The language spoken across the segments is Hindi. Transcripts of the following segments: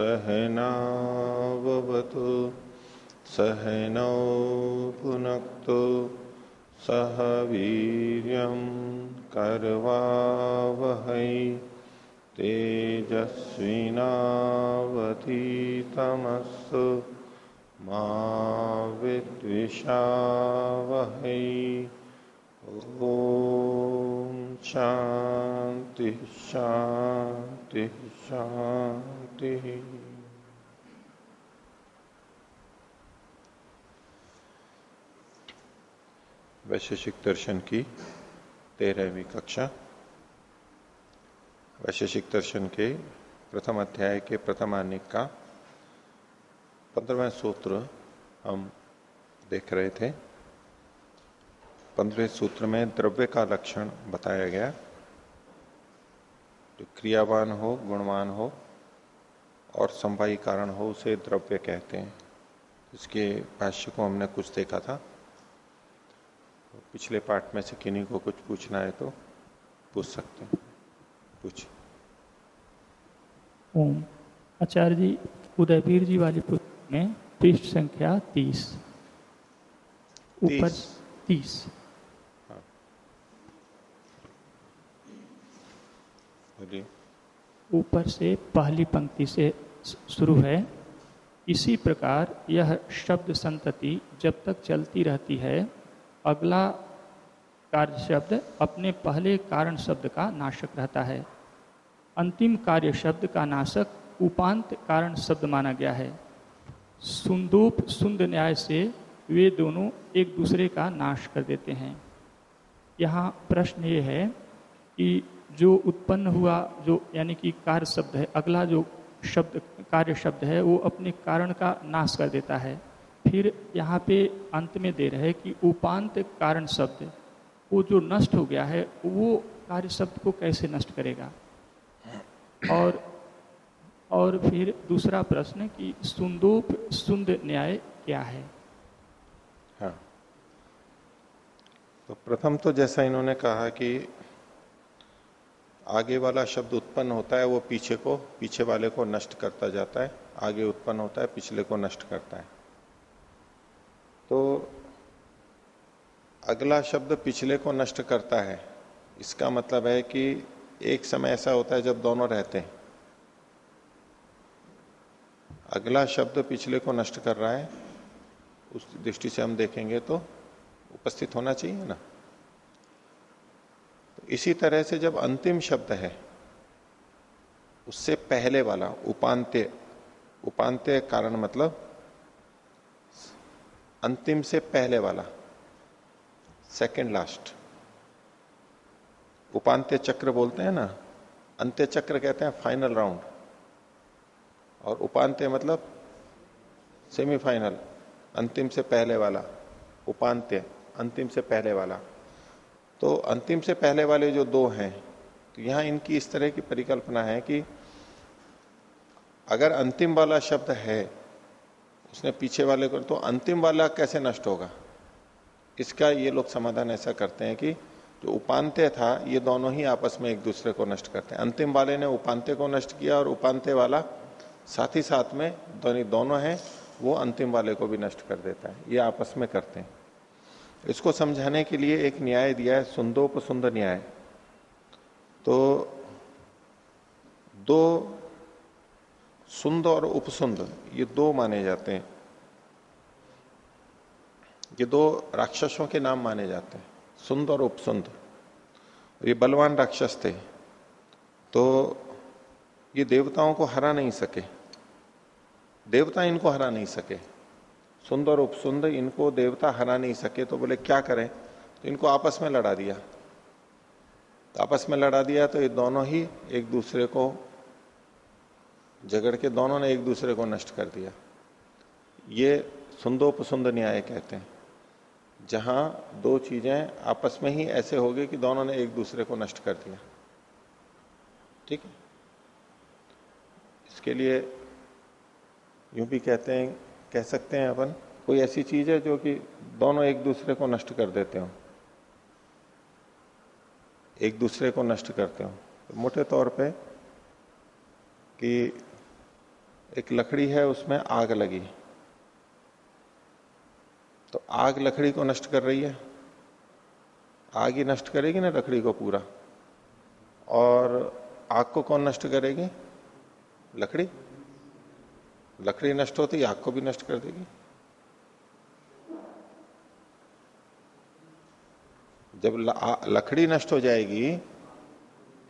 सहनावतु सहनौन सह वीर कर्वा वह मा मिषा वह शांति शांति शांति वैशेषिक दर्शन की तेरहवीं कक्षा। वैशेषिक दर्शन के प्रथम अध्याय के प्रथम आनिक का पंद्रहवें सूत्र हम देख रहे थे। पंद्रह सूत्र में द्रव्य का लक्षण बताया गया। जो क्रियावान हो, गुणवान हो और संवाही कारण हो, उसे द्रव्य कहते हैं। इसके भाष्य को हमने कुछ देखा था। पिछले पार्ट में से किन्हीं को कुछ पूछना है तो पूछ सकते हैं। पूछ ओम। आचार्य जी उदयवीर जी वाली पुस्तक में पृष्ठ संख्या तीस। ऊपर तीस। हाँ। ऊपर से पहली पंक्ति से शुरू है। इसी प्रकार यह शब्द संतति जब तक चलती रहती है अगला कार्य शब्द अपने पहले कारण शब्द का नाशक रहता है। अंतिम कार्य शब्द का नाशक उपांत कारण शब्द माना गया है। सुंदूप सुंद न्याय से वे दोनों एक दूसरे का नाश कर देते हैं। यहाँ प्रश्न ये है कि जो उत्पन्न हुआ, जो यानी कि कार्य शब्द है, अगला जो शब्द, कार्य शब्द है, वो अपने कारण का नाश कर देता है। फिर यहाँ पे अंत में दे रहे कि उपांत कारण शब्द, वो जो नष्ट हो गया है, वो कार्य शब्द को कैसे नष्ट करेगा? और और फिर दूसरा प्रश्न कि सुंदोप सुंद न्याय क्या है? हाँ। तो प्रथम तो जैसा इन्होंने कहा कि आगे वाला शब्द उत्पन्न होता है, वो पीछे को, पीछे वाले को नष्ट करता जाता है, आगे उत्पन्न होता है, पिछले को नष्ट करता है। तो अगला शब्द पिछले को नष्ट करता है। इसका मतलब है कि एक समय ऐसा होता है जब दोनों रहते हैं। अगला शब्द पिछले को नष्ट कर रहा है, उस दृष्टि से हम देखेंगे तो उपस्थित होना चाहिए ना। तो इसी तरह से जब अंतिम शब्द है, उससे पहले वाला उपांत्य उपांत्य कारण मतलब अंतिम से पहले वाला सेकंड लास्ट उपांत्य चक्र बोलते हैं ना, अंत्य चक्र कहते हैं फाइनल राउंड और उपांत्य मतलब सेमीफाइनल अंतिम से पहले वाला, उपांत्य, अंतिम से पहले वाला। तो अंतिम से पहले वाले जो दो हैं तो यहाँ इनकी इस तरह की परिकल्पना है कि अगर अंतिम वाला शब्द है उसने पीछे वाले को तो अंतिम वाला कैसे नष्ट होगा? इसका ये लोग समाधान ऐसा करते हैं कि जो उपांत्य था, ये दोनों ही आपस में एक दूसरे को नष्ट करते हैं। अंतिम वाले ने उपांत्य को नष्ट किया और उपांत्य वाला साथ ही साथ में दोनों दोनों है, वो अंतिम वाले को भी नष्ट कर देता है। ये आपस में करते हैं। इसको समझाने के लिए एक न्याय दिया है सुंदोप सुंदर न्याय। तो दो सुंद और उपसुंद, ये दो माने जाते हैं। ये दो राक्षसों के नाम माने जाते हैं सुंद और उपसुंद। ये बलवान राक्षस थे तो ये देवताओं को हरा नहीं सके। देवता इनको हरा नहीं सके सुंद और उपसुंद इनको देवता हरा नहीं सके तो बोले, क्या करें? तो इनको आपस में लड़ा दिया। तो आपस में लड़ा दिया तो ये दोनों ही एक दूसरे को झगड़ के दोनों ने एक दूसरे को नष्ट कर दिया। ये सुंदोपसुंद न्याय कहते हैं। जहाँ दो चीज़ें आपस में ही ऐसे हो गए कि दोनों ने एक दूसरे को नष्ट कर दिया। ठीक है? इसके लिए यूँ भी कहते हैं, कह सकते हैं अपन, कोई ऐसी चीज़ है जो कि दोनों एक दूसरे को नष्ट कर देते हो। एक दूसरे को नष्ट करते हो। मोटे तौर पे कि एक लकड़ी है, उसमें आग लगी। तो आग लकड़ी को नष्ट कर रही है। आग ही नष्ट करेगी ना लकड़ी को पूरा? और आग को कौन नष्ट करेगी? लकड़ी। लकड़ी नष्ट होती, आग को भी नष्ट कर देगी। जब लकड़ी नष्ट हो जाएगी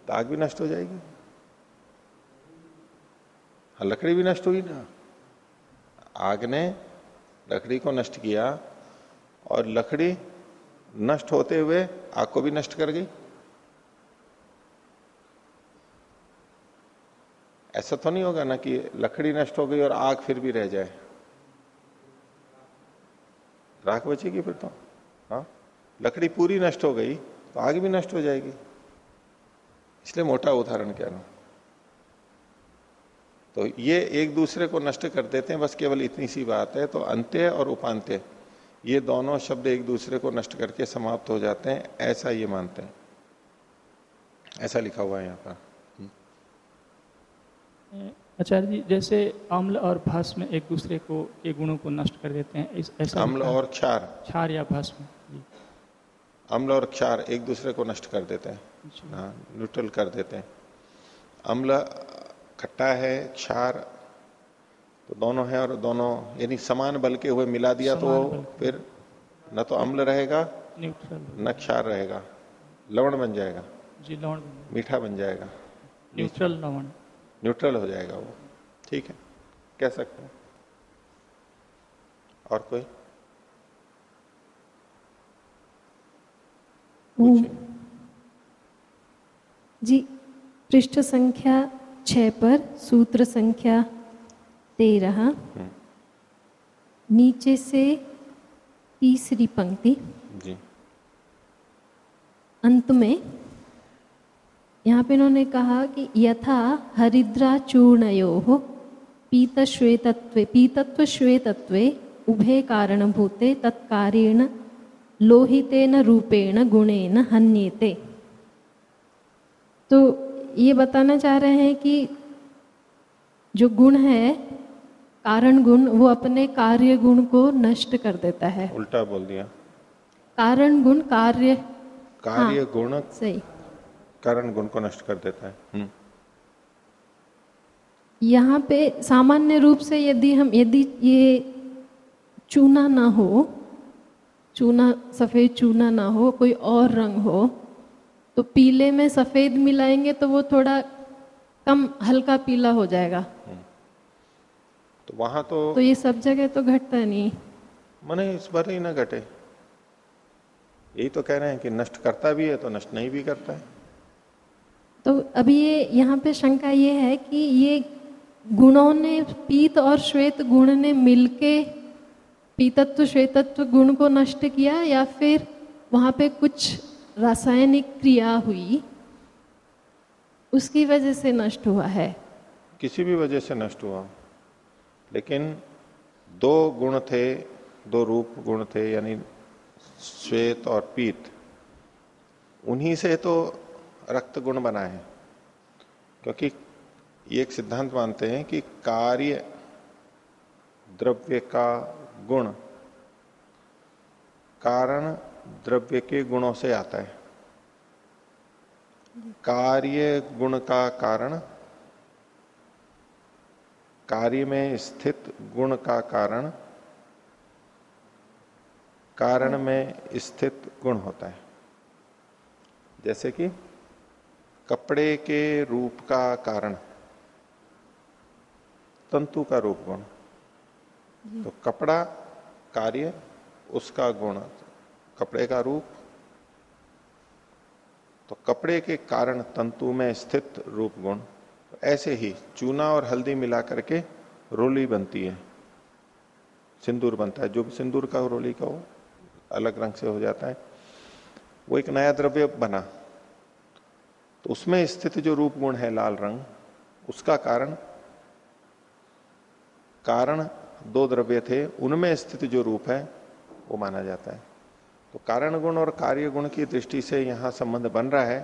तो आग भी नष्ट हो जाएगी। लकड़ी भी नष्ट हुई ना। आग ने लकड़ी को नष्ट किया और लकड़ी नष्ट होते हुए आग को भी नष्ट कर गई। ऐसा तो नहीं होगा ना कि लकड़ी नष्ट हो गई और आग फिर भी रह जाए। राख बचेगी फिर तो हाँ? लकड़ी पूरी नष्ट हो गई तो आग भी नष्ट हो जाएगी। इसलिए मोटा उदाहरण कह रहा हूँ? तो ये एक दूसरे को नष्ट कर देते हैं बस केवल इतनी सी बात है। तो अंत्य और उपांत्य ये दोनों शब्द एक दूसरे को नष्ट करके समाप्त हो जाते हैं ऐसा ये मानते हैं। ऐसा लिखा हुआ है यहाँ पर। आचार्य जी जैसे अम्ल और भस्म एक दूसरे को के गुणों को नष्ट कर देते हैं ऐसा अम्ल और क्षार। क्षार या भस्म अम्ल और क्षार एक दूसरे को नष्ट कर देते हैं। हाँ न्यूट्रल कर देते हैं। अम्ल खट्टा है क्षार तो दोनों है और दोनों यानी समान बल के हुए मिला दिया तो फिर न तो अम्ल रहेगा न क्षार रहेगा लवण बन जाएगा। जी लवण मीठा बन जाएगा। न्यूट्रल लवण। न्यूट्रल हो जाएगा वो। ठीक है कह सकते हैं। और कोई? जी पृष्ठ संख्या छ पर सूत्र संख्या तेरह हम्म। नीचे से तीसरी पंक्ति। जी। अंत में यहाँ पे इन्होंने कहा कि यथा हरिद्रा चूर्णयो पीत श्वेतत्व पीतत्व श्वेतत्व उभे कारणभूते तत्कारेण लोहितेन रूपेण गुणेन हन्येते। तो ये बताना चाह रहे हैं कि जो गुण है कारण गुण वो अपने कार्य गुण को नष्ट कर देता है। उल्टा बोल दिया। कारण गुण कार्य कार्य हाँ, गुण सही। कारण गुण को नष्ट कर देता है। हम्म। यहाँ पे सामान्य रूप से यदि हम यदि ये चूना ना हो चूना सफ़ेद चूना ना हो कोई और रंग हो तो पीले में सफ़ेद मिलाएँगे तो वो थोड़ा कम हल्का पीला हो जाएगा। हम्म। तो वहाँ तो तो ये सब जगह तो घटता नहीं। मने इस बार ही ना घटे। यही तो कह रहे हैं कि नष्ट करता भी है तो नष्ट नहीं भी करता है। तो अभी ये यहाँ पे शंका ये है कि ये गुणों ने पीत और श्वेत गुण ने मिलके पीतत्व श्वेतत्व गुण को नष्ट किया या फिर वहाँ पे कुछ रासायनिक क्रिया हुई, उसकी वजह से नष्ट हुआ है। किसी भी वजह से नष्ट हुआ। लेकिन दो गुण थे, दो रूप गुण थे, यानी श्वेत और पीत। उन्हीं से तो रक्त गुण बना है, क्योंकि ये एक सिद्धांत मानते हैं कि कार्य द्रव्य का गुण। कारण द्रव्य के गुणों से आता है। कार्य गुण का कारण, कार्य में स्थित गुण का कारण कारण में स्थित गुण होता है। जैसे कि कपड़े के रूप का कारण, तंतु का रूप गुण। तो कपड़ा कार्य, उसका गुण कपड़े का रूप तो कपड़े के कारण तंतु में स्थित रूप गुण तो ऐसे ही चूना और हल्दी मिला करके रोली बनती है। सिंदूर बनता है, जो भी सिंदूर का हो, रोली का हो, अलग रंग से हो जाता है। वो एक नया द्रव्य बना तो उसमें स्थित जो रूप गुण है लाल रंग, उसका कारण कारण दो द्रव्य थे, उनमें स्थित जो रूप है, वो माना जाता है। तो कारण गुण और कार्य गुण की दृष्टि से यहाँ संबंध बन रहा है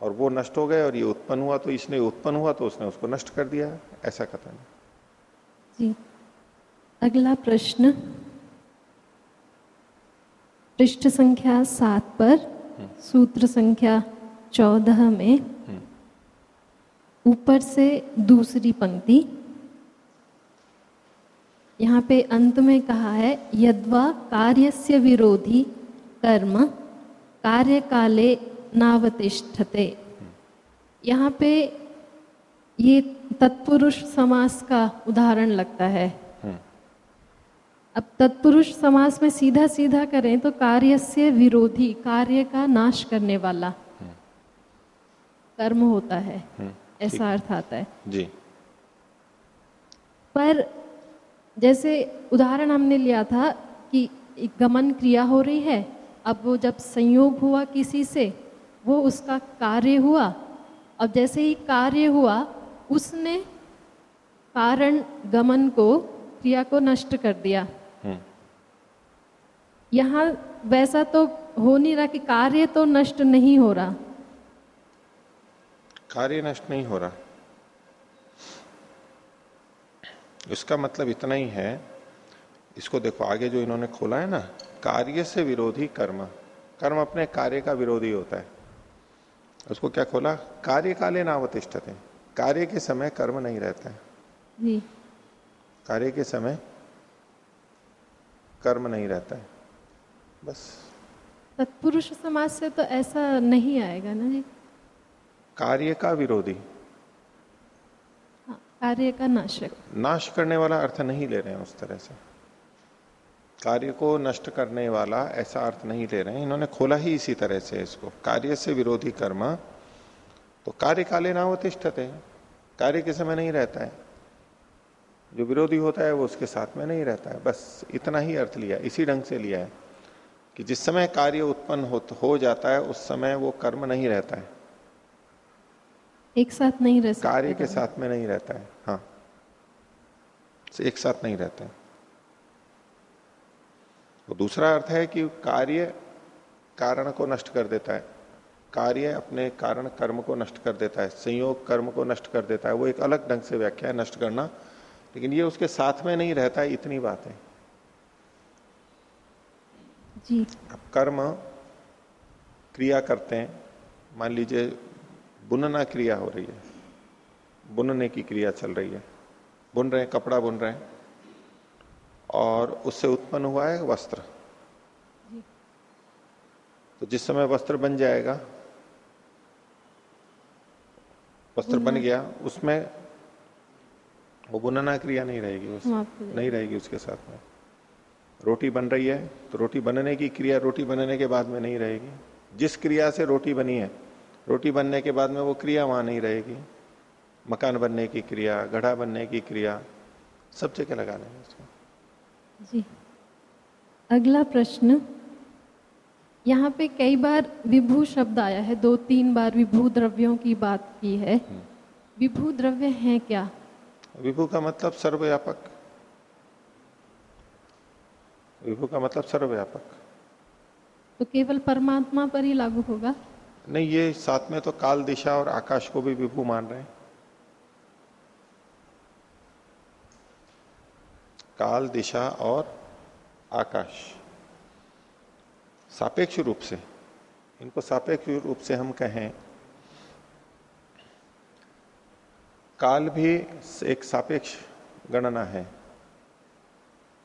और वो नष्ट हो गए और ये उत्पन्न हुआ तो इसने उत्पन्न हुआ तो उसने उसको नष्ट कर दिया। ऐसा कथन जी। अगला प्रश्न। पृष्ठ संख्या सात पर सूत्र संख्या चौदह में ऊपर से दूसरी पंक्ति यहाँ पे अंत में कहा है यद्वा कार्यस्य विरोधी कर्म कार्य काले नावतिष्ठते। यहाँ पे ये तत्पुरुष समास का उदाहरण लगता है। अब तत्पुरुष समास में सीधा सीधा करें तो कार्य से विरोधी कार्य का नाश करने वाला कर्म होता है। ऐसा अर्थ आता है। जी। पर जैसे उदाहरण हमने लिया था कि एक गमन क्रिया हो रही है अब वो जब संयोग हुआ किसी से वो उसका कार्य हुआ। अब जैसे ही कार्य हुआ उसने कारण गमन को क्रिया को नष्ट कर दिया। हम्म। यहाँ वैसा तो हो नहीं रहा कि कार्य तो नष्ट नहीं हो रहा। कार्य नष्ट नहीं हो रहा। इसका मतलब इतना ही है। इसको देखो आगे जो इन्होंने खोला है ना कार्य से विरोधी कर्म। कर्म अपने कार्य का विरोधी होता है। उसको क्या खोला? कार्य काले नावतिष्ठते कार्य के समय कर्म नहीं रहता है। कार्य के समय कर्म नहीं रहता है। बस। तत्पुरुष समाज से तो ऐसा नहीं आएगा ना जी। कार्य का विरोधी। कार्य का नाशक नाश करने वाला अर्थ नहीं ले रहे हैं उस तरह से। कार्य को नष्ट करने वाला ऐसा अर्थ नहीं ले रहे हैं। इन्होंने खोला ही इसी तरह से इसको। कार्य से विरोधी कर्म तो कार्य काले ना होतिष्ठते कार्य के समय नहीं रहता है? जो विरोधी होता है वो उसके साथ में नहीं रहता है। बस इतना ही अर्थ लिया इसी ढंग से लिया है कि जिस समय कार्य उत्पन्न हो, हो जाता है उस समय वो कर्म नहीं रहता है। एक साथ नहीं रह सकते कार्य के साथ में नहीं रहता है हाँ। एक साथ नहीं रहता है। तो दूसरा अर्थ है कि कार्य कारण को नष्ट कर देता है। कार्य अपने कारण कर्म को नष्ट कर देता है संयोग कर्म को नष्ट कर देता है। वो एक अलग ढंग से व्याख्या है नष्ट करना। लेकिन ये उसके साथ में नहीं रहता है इतनी बात है। जी। अब कर्म क्रिया करते हैं। मान लीजिए बुनना क्रिया हो रही है। बुनने की क्रिया चल रही है। बुन रहे हैं कपड़ा बुन रहे हैं। और उससे उत्पन्न हुआ है वस्त्र। तो जिस समय वस्त्र बन जाएगा वस्त्र बन गया उसमें वो बुनना क्रिया नहीं रहेगी उस नहीं रहेगी उसके साथ में। रोटी बन रही है तो रोटी बनने की क्रिया रोटी बनने के बाद में नहीं रहेगी। जिस क्रिया से रोटी बनी है रोटी बनने के बाद में वो क्रिया वहाँ नहीं रहेगी। मकान बनने की क्रिया घड़ा बनने की क्रिया सब जगह लगा लेंगे उसको। जी। अगला प्रश्न। यहाँ पे कई बार विभू शब्द आया है दो तीन बार विभू द्रव्यों की बात की है। विभू द्रव्य हैं क्या? विभू का मतलब सर्वव्यापक। विभू का मतलब सर्वव्यापक। तो केवल परमात्मा पर ही लागू होगा? नहीं, ये साथ में तो काल दिशा और आकाश को भी विभू मान रहे हैं। काल, दिशा और आकाश। सापेक्ष रूप से, इनको सापेक्ष रूप से हम कहें। काल भी एक सापेक्ष गणना है।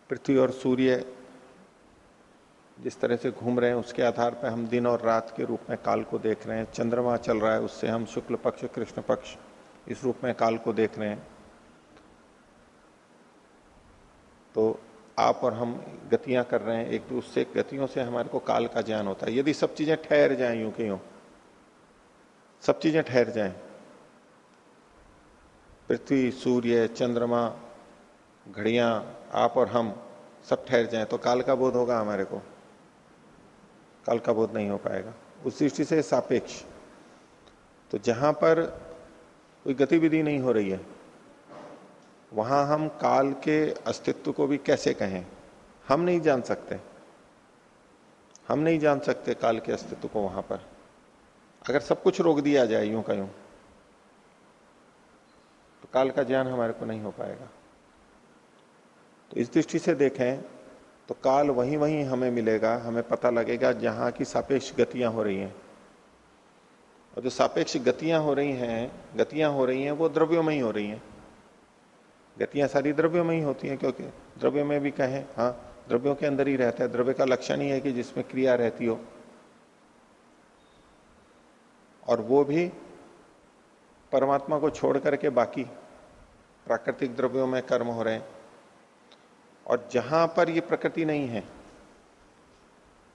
पृथ्वी और सूर्य जिस तरह से घूम रहे हैं, उसके आधार पर हम दिन और रात के रूप में काल को देख रहे हैं। चंद्रमा चल रहा है, उससे हम शुक्ल पक्ष, कृष्ण पक्ष इस रूप में काल को देख रहे हैं। तो आप और हम गतियाँ कर रहे हैं, एक दूसरे गतियों से हमारे को काल का ज्ञान होता है। यदि सब चीज़ें ठहर जाएँ, यूँ के यूँ सब चीज़ें ठहर जाएँ। पृथ्वी, सूर्य, चंद्रमा, घड़ियाँ, आप और हम सब ठहर जाए तो काल का बोध होगा हमारे को। काल का बोध नहीं हो पाएगा। उस दृष्टि से सापेक्ष। तो जहाँ पर कोई गतिविधि नहीं हो रही है, वहाँ हम काल के अस्तित्व को भी कैसे कहें? हम नहीं जान सकते। हम नहीं जान सकते काल के अस्तित्व को वहाँ पर। अगर सब कुछ रोक दिया जाए यूँ का यूँ तो काल का ज्ञान हमारे को नहीं हो पाएगा। तो इस दृष्टि से देखें तो काल वहीं वहीं हमें मिलेगा, हमें पता लगेगा जहाँ की सापेक्ष गतियाँ हो रही हैं। और जो सापेक्ष गतियाँ हो रही हैं, गतियाँ हो रही हैं, वो द्रव्यों में ही हो रही हैं। गतियाँ सारी द्रव्यों में ही होती हैं, क्योंकि द्रव्य में भी कहें हाँ द्रव्यों के अंदर ही रहता है। द्रव्य का लक्षण ही है कि जिसमें क्रिया रहती हो। और वो भी परमात्मा को छोड़ करके बाकी प्राकृतिक द्रव्यों में कर्म हो रहे हैं। और जहाँ पर ये प्रकृति नहीं है,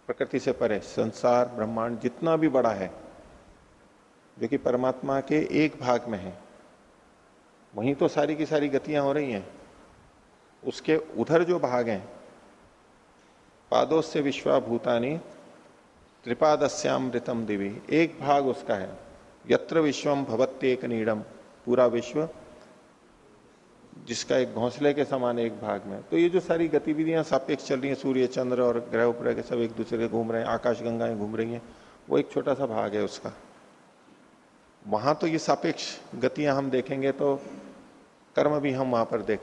प्रकृति से परे, संसार, ब्रह्मांड जितना भी बड़ा है जो कि परमात्मा के एक भाग में है, वहीं तो सारी की सारी गतियाँ हो रही हैं, उसके उधर जो भाग हैं, पादोस्य विश्वाभूतानी त्रिपादस्यामृतम दिवी, एक भाग उसका है, यत्र विश्वम भवत्येक नीडम पूरा विश्व जिसका एक घोंसले के समान एक भाग में। तो ये जो सारी गतिविधियाँ, सापेक्ष चल रही हैं, सूर्य, चंद्र और ग्रह उपग्रह के सब एक दूसरे के घूम रहे हैं, आकाश, गंगाएँ घूम रही हैं, वो एक छोटा सा भाग है उसका। वहाँ तो ये सापेक्ष गतियाँ हम देखेंगे तो कर्म भी हम वहाँ पर देख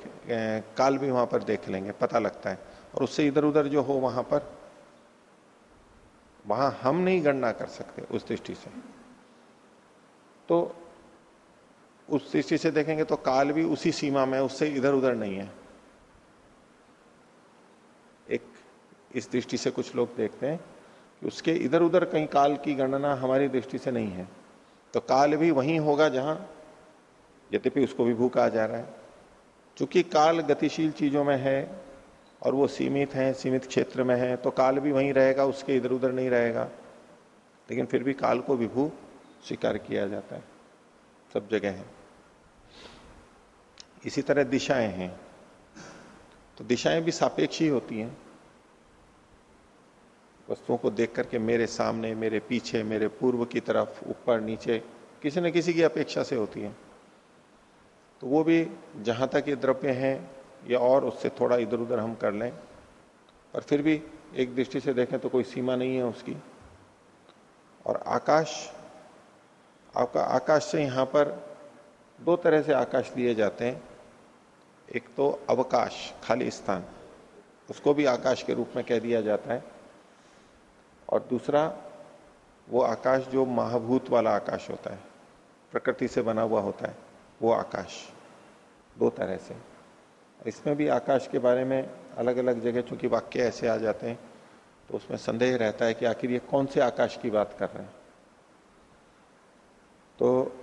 काल भी वहाँ पर देख लेंगे, पता लगता है। और उससे इधर उधर जो हो वहाँ पर, वहाँ हम नहीं गणना कर सकते उस दृष्टि से। तो उस दृष्टि से देखेंगे तो काल भी उसी सीमा में उससे इधर उधर नहीं है। एक, इस दृष्टि से कुछ लोग देखते हैं कि उसके इधर उधर कहीं काल की गणना हमारी दृष्टि से नहीं है। तो काल भी वहीं होगा जहाँ यद्यपि उसको भी भू कहा जा रहा है। चूँकि काल गतिशील चीज़ों में है और वो सीमित है, सीमित क्षेत्र में है तो काल भी वहीं रहेगा, उसके इधर उधर नहीं रहेगा। लेकिन फिर भी काल को विभू स्वीकार किया जाता है। सब जगह है। इसी तरह दिशाएँ हैं। तो दिशाएँ भी सापेक्ष ही होती हैं। वस्तुओं को देख करके मेरे सामने, मेरे पीछे, मेरे पूर्व की तरफ़, ऊपर, नीचे, किसी न किसी की अपेक्षा से होती है। तो वो भी जहाँ तक ये द्रव्य हैं या और, उससे थोड़ा इधर उधर हम कर लें। पर फिर भी एक दृष्टि से देखें तो कोई सीमा नहीं है उसकी। और आकाश आपका आकाश से यहाँ पर दो तरह से आकाश लिए जाते हैं। एक तो अवकाश, खाली स्थान, उसको भी आकाश के रूप में कह दिया जाता है। और दूसरा, वो आकाश जो महाभूत वाला आकाश होता है, प्रकृति से बना हुआ होता है, वो आकाश, दो तरह से। इसमें भी आकाश के बारे में अलग अलग जगह, चूँकि वाक्य ऐसे आ जाते हैं तो उसमें संदेह रहता है कि आखिर ये कौन से आकाश की बात कर रहे हैं। तो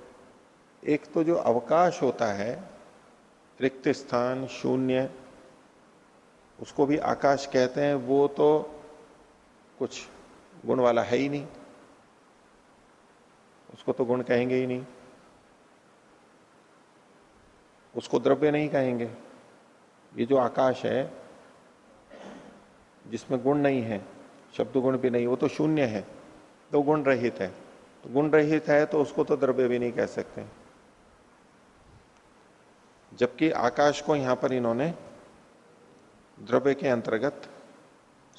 एक तो जो अवकाश होता है, रिक्त स्थान, शून्य, उसको भी आकाश कहते हैं, वो तो कुछ गुण वाला है ही नहीं। उसको तो गुण कहेंगे ही नहीं। उसको द्रव्य नहीं कहेंगे। ये जो आकाश है, जिसमें गुण नहीं है शब्द गुण भी नहीं, वो तो शून्य है तो गुण रहित है। तो गुण रहित है तो उसको तो द्रव्य भी नहीं कह सकते। जबकि आकाश को यहाँ पर इन्होंने द्रव्य के अंतर्गत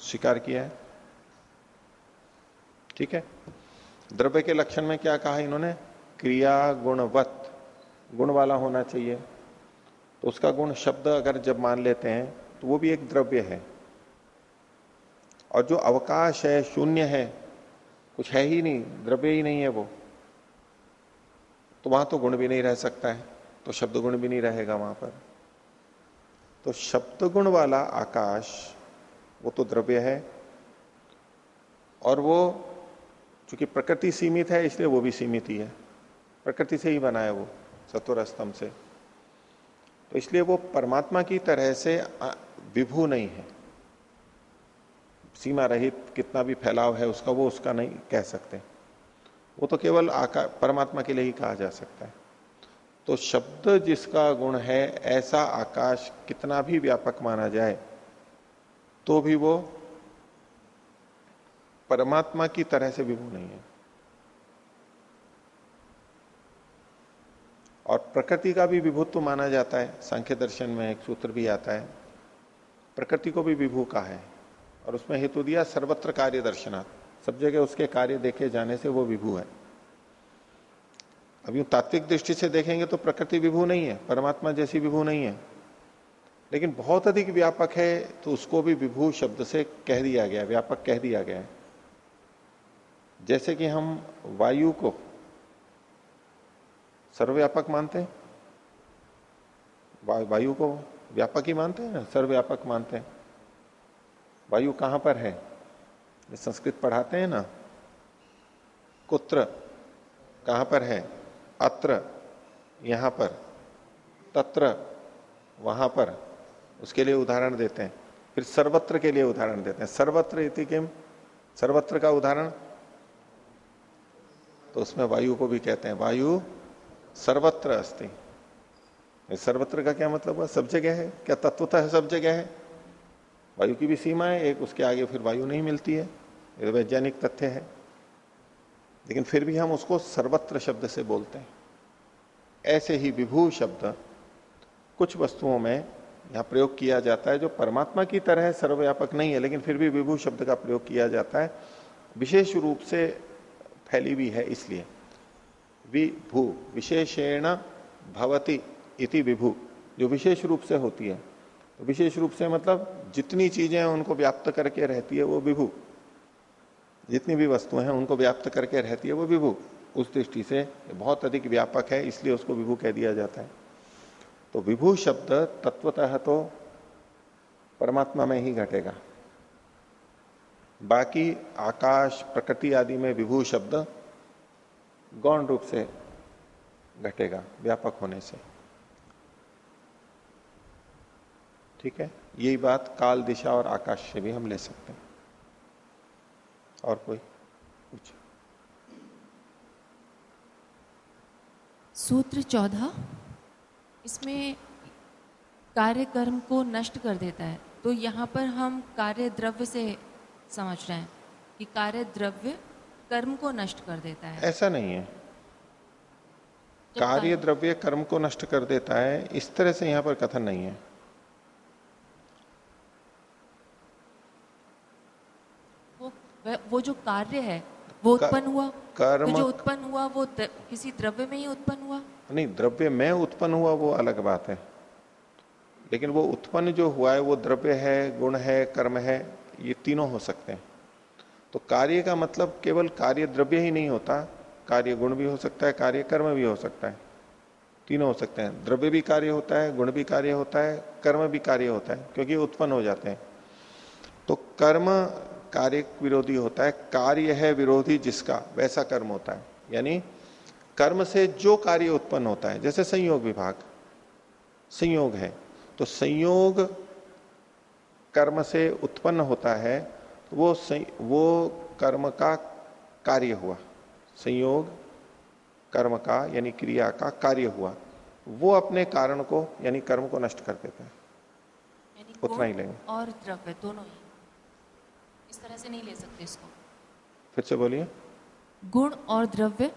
स्वीकार किया है। ठीक है? द्रव्य के लक्षण में क्या कहा इन्होंने? क्रिया गुणवत। गुण वाला होना चाहिए। तो उसका गुण शब्द अगर जब मान लेते हैं तो वो भी एक द्रव्य है। और जो अवकाश है, शून्य है कुछ है ही नहीं, द्रव्य ही नहीं है वो। तो वहाँ तो गुण भी नहीं रह सकता है तो शब्द गुण भी नहीं रहेगा वहाँ पर। तो शब्द गुण वाला आकाश, वो तो द्रव्य है, और वो चूँकि प्रकृति सीमित है, इसलिए वो भी सीमित ही है। प्रकृति से ही बना है वो सत्वर स्तंभ से। तो इसलिए वो परमात्मा की तरह से विभू नहीं है। सीमा रहित कितना भी फैलाव है उसका, वो उसका नहीं कह सकते। वो तो केवल आका, परमात्मा के लिए ही कहा जा सकता है। तो शब्द जिसका गुण है, ऐसा आकाश कितना भी व्यापक माना जाए तो भी वो परमात्मा की तरह से विभू नहीं है। और प्रकृति का भी विभुत्व माना जाता है। सांख्य दर्शन में एक सूत्र भी आता है। प्रकृति को भी विभू का है। और उसमें हेतु दिया सर्वत्र कार्य दर्शनार्थ सब जगह उसके कार्य देखे जाने से वो विभू है। अब यूँ तात्विक दृष्टि से देखेंगे तो प्रकृति विभू नहीं है, परमात्मा जैसी विभू नहीं है। लेकिन बहुत अधिक व्यापक है तो उसको भी विभू शब्द से कह दिया गया, व्यापक कह दिया गया है। जैसे कि हम वायु को सर्वव्यापक मानते हैं। वायु को व्यापक ही मानते हैं ना सर्वव्यापक मानते हैं। वायु कहाँ पर है? संस्कृत पढ़ाते हैं ना। कुत्र कहाँ पर है? अत्र यहाँ पर। तत्र वहाँ पर। उसके लिए उदाहरण देते हैं। फिर सर्वत्र के लिए उदाहरण देते हैं। सर्वत्र इति किम? सर्वत्र का उदाहरण? तो उसमें वायु को भी कहते हैं। वायु सर्वत्र अस्ति। सर्वत्र का क्या मतलब हुआ? सब जगह है? क्या तत्वता है सब जगह है? वायु की भी सीमा है, एक उसके आगे फिर वायु नहीं मिलती है, ये तो वैज्ञानिक तथ्य है। लेकिन फिर भी हम उसको सर्वत्र शब्द से बोलते हैं। ऐसे ही विभू शब्द कुछ वस्तुओं में यहाँ प्रयोग किया जाता है जो परमात्मा की तरह सर्वव्यापक नहीं है, लेकिन फिर भी विभू शब्द का प्रयोग किया जाता है। विशेष रूप से फैली हुई है इसलिए। विभू, विशेषेण भवती इति विभू, जो विशेष रूप से होती है। विशेष रूप से मतलब जितनी चीज़ें उनको व्याप्त करके रहती है वो विभू। जितनी भी वस्तुएँ हैं उनको व्याप्त करके रहती है वो विभू। उस दृष्टि से बहुत अधिक व्यापक है, इसलिए उसको विभू कह दिया जाता है। तो विभू शब्द तत्वतः तो परमात्मा में ही घटेगा। बाकी आकाश, प्रकृति आदि में विभू शब्द गौण रूप से घटेगा, व्यापक होने से। ठीक है? यही बात काल दिशा और आकाश से भी हम ले सकते हैं। और कोई पूछ? सूत्र चौदह इसमें कार्य कर्म को नष्ट कर देता है। तो यहाँ पर हम कार्य द्रव्य से समझ रहे हैं कि कार्य द्रव्य कर्म को नष्ट कर देता है। ऐसा नहीं है। कार्य द्रव्य कर्म को नष्ट कर देता है इस तरह से यहाँ पर कथन नहीं है। वो जो कार्य है वो उत्पन्न हुआ? कर्म तो जो उत्पन्न हुआ वो किसी द्रव्य में ही उत्पन्न हुआ? नहीं द्रव्य में उत्पन्न हुआ वो अलग बात है। लेकिन वो उत्पन्न जो हुआ है वो द्रव्य है गुण है कर्म है ये तीनों हो सकते हैं। तो कार्य का मतलब केवल कार्य द्रव्य ही नहीं होता कार्य गुण भी हो सकता है कार्य कर्म भी हो सकता है। तीनों हो सकते हैं। द्रव्य भी कार्य होता है गुण भी कार्य होता है कर्म भी कार्य होता है क्योंकि उत्पन्न हो जाते हैं। तो कर्म कार्य विरोधी होता है कार्य है विरोधी जिसका वैसा कर्म होता है। यानी कर्म से जो कार्य उत्पन्न होता है जैसे संयोग विभाग संयोग है तो संयोग कर्म से उत्पन्न होता है वो वो कर्म का कार्य हुआ। संयोग कर्म का यानी क्रिया का कार्य हुआ। वो अपने कारण को यानी कर्म को नष्ट कर देता है। उतना ही लेंगे। और द्रव्य दोनों ही। इस तरह से नहीं ले सकते इसको। फिर से बोलिए। गुण और द्रव्य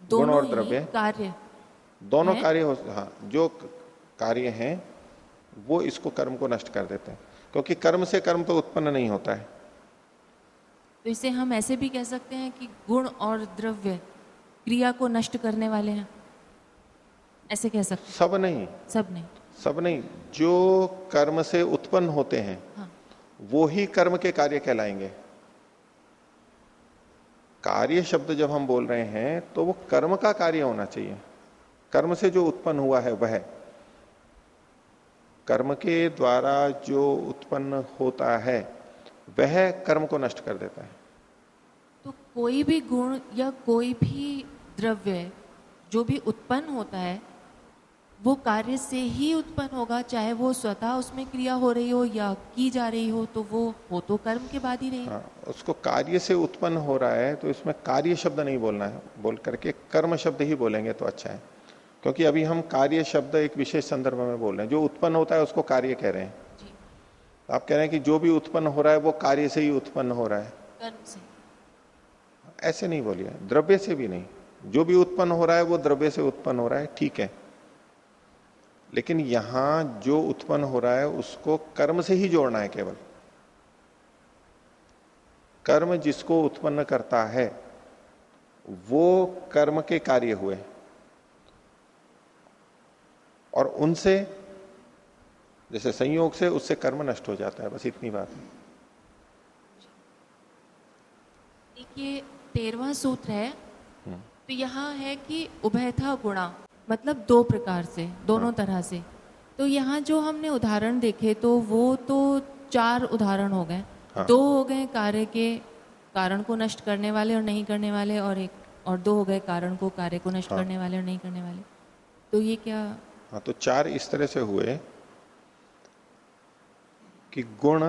गुण और द्रव्य। कार्य दोनों कार्य हो हाँ जो कार्य हैं वो इसको कर्म को नष्ट कर देते हैं। क्योंकि कर्म से कर्म तो उत्पन्न नहीं होता है। तो इसे हम ऐसे भी कह सकते हैं कि गुण और द्रव्य क्रिया को नष्ट करने वाले हैं। ऐसे कह सकते सब नहीं। सब नहीं। सब नहीं। जो कर्म से उत्पन्न होते हैं हाँ। वो ही कर्म के कार्य कहलाएँगे। कार्य शब्द जब हम बोल रहे हैं तो वो कर्म का कार्य होना चाहिए। कर्म से जो उत्पन्न हुआ है, वह कर्म के द्वारा जो उत्पन्न होता है, वह कर्म को नष्ट कर देता है। तो कोई भी गुण या कोई भी द्रव्य जो भी उत्पन्न होता है वो कार्य से ही उत्पन्न होगा चाहे वो स्वतः उसमें क्रिया हो रही हो या की जा रही हो तो वो हो तो कर्म के बाद ही रही। हाँ, उसको कार्य से उत्पन्न हो रहा है तो इसमें कार्य शब्द नहीं बोलना है। बोल करके कर्म शब्द ही बोलेंगे तो अच्छा है। क्योंकि अभी हम कार्य शब्द एक विशेष संदर्भ में बोल रहे हैं। जो उत्पन्न होता है उसको कार्य कह रहे हैं। आप कह रहे हैं कि जो भी उत्पन्न हो रहा है वो कार्य से ही उत्पन्न हो रहा है। कर्म से। ऐसे नहीं बोलिए। द्रव्य से भी नहीं। जो भी उत्पन्न हो रहा है वो द्रव्य से उत्पन्न हो रहा है। ठीक है। लेकिन यहाँ जो उत्पन्न हो रहा है उसको कर्म से ही जोड़ना है केवल। कर्म जिसको उत्पन्न करता है वो कर्म के कार्य हुए। और उनसे जैसे संयोग से उससे कर्म नष्ट हो जाता है बस इतनी बात है। देखिए तेरवा सूत्र है तो यहाँ है कि उभयथा गुणा। मतलब दो प्रकार से दोनों हाँ। तरह से तो यहाँ जो हमने उदाहरण देखे तो वो तो चार उदाहरण हो गए हाँ। दो हो गए कार्य के कारण को नष्ट करने वाले और नहीं करने वाले और एक और दो हो गए कारण को कार्य को नष्ट हाँ। करने वाले और नहीं करने वाले तो ये क्या हाँ तो चार इस तरह से हुए कि गुण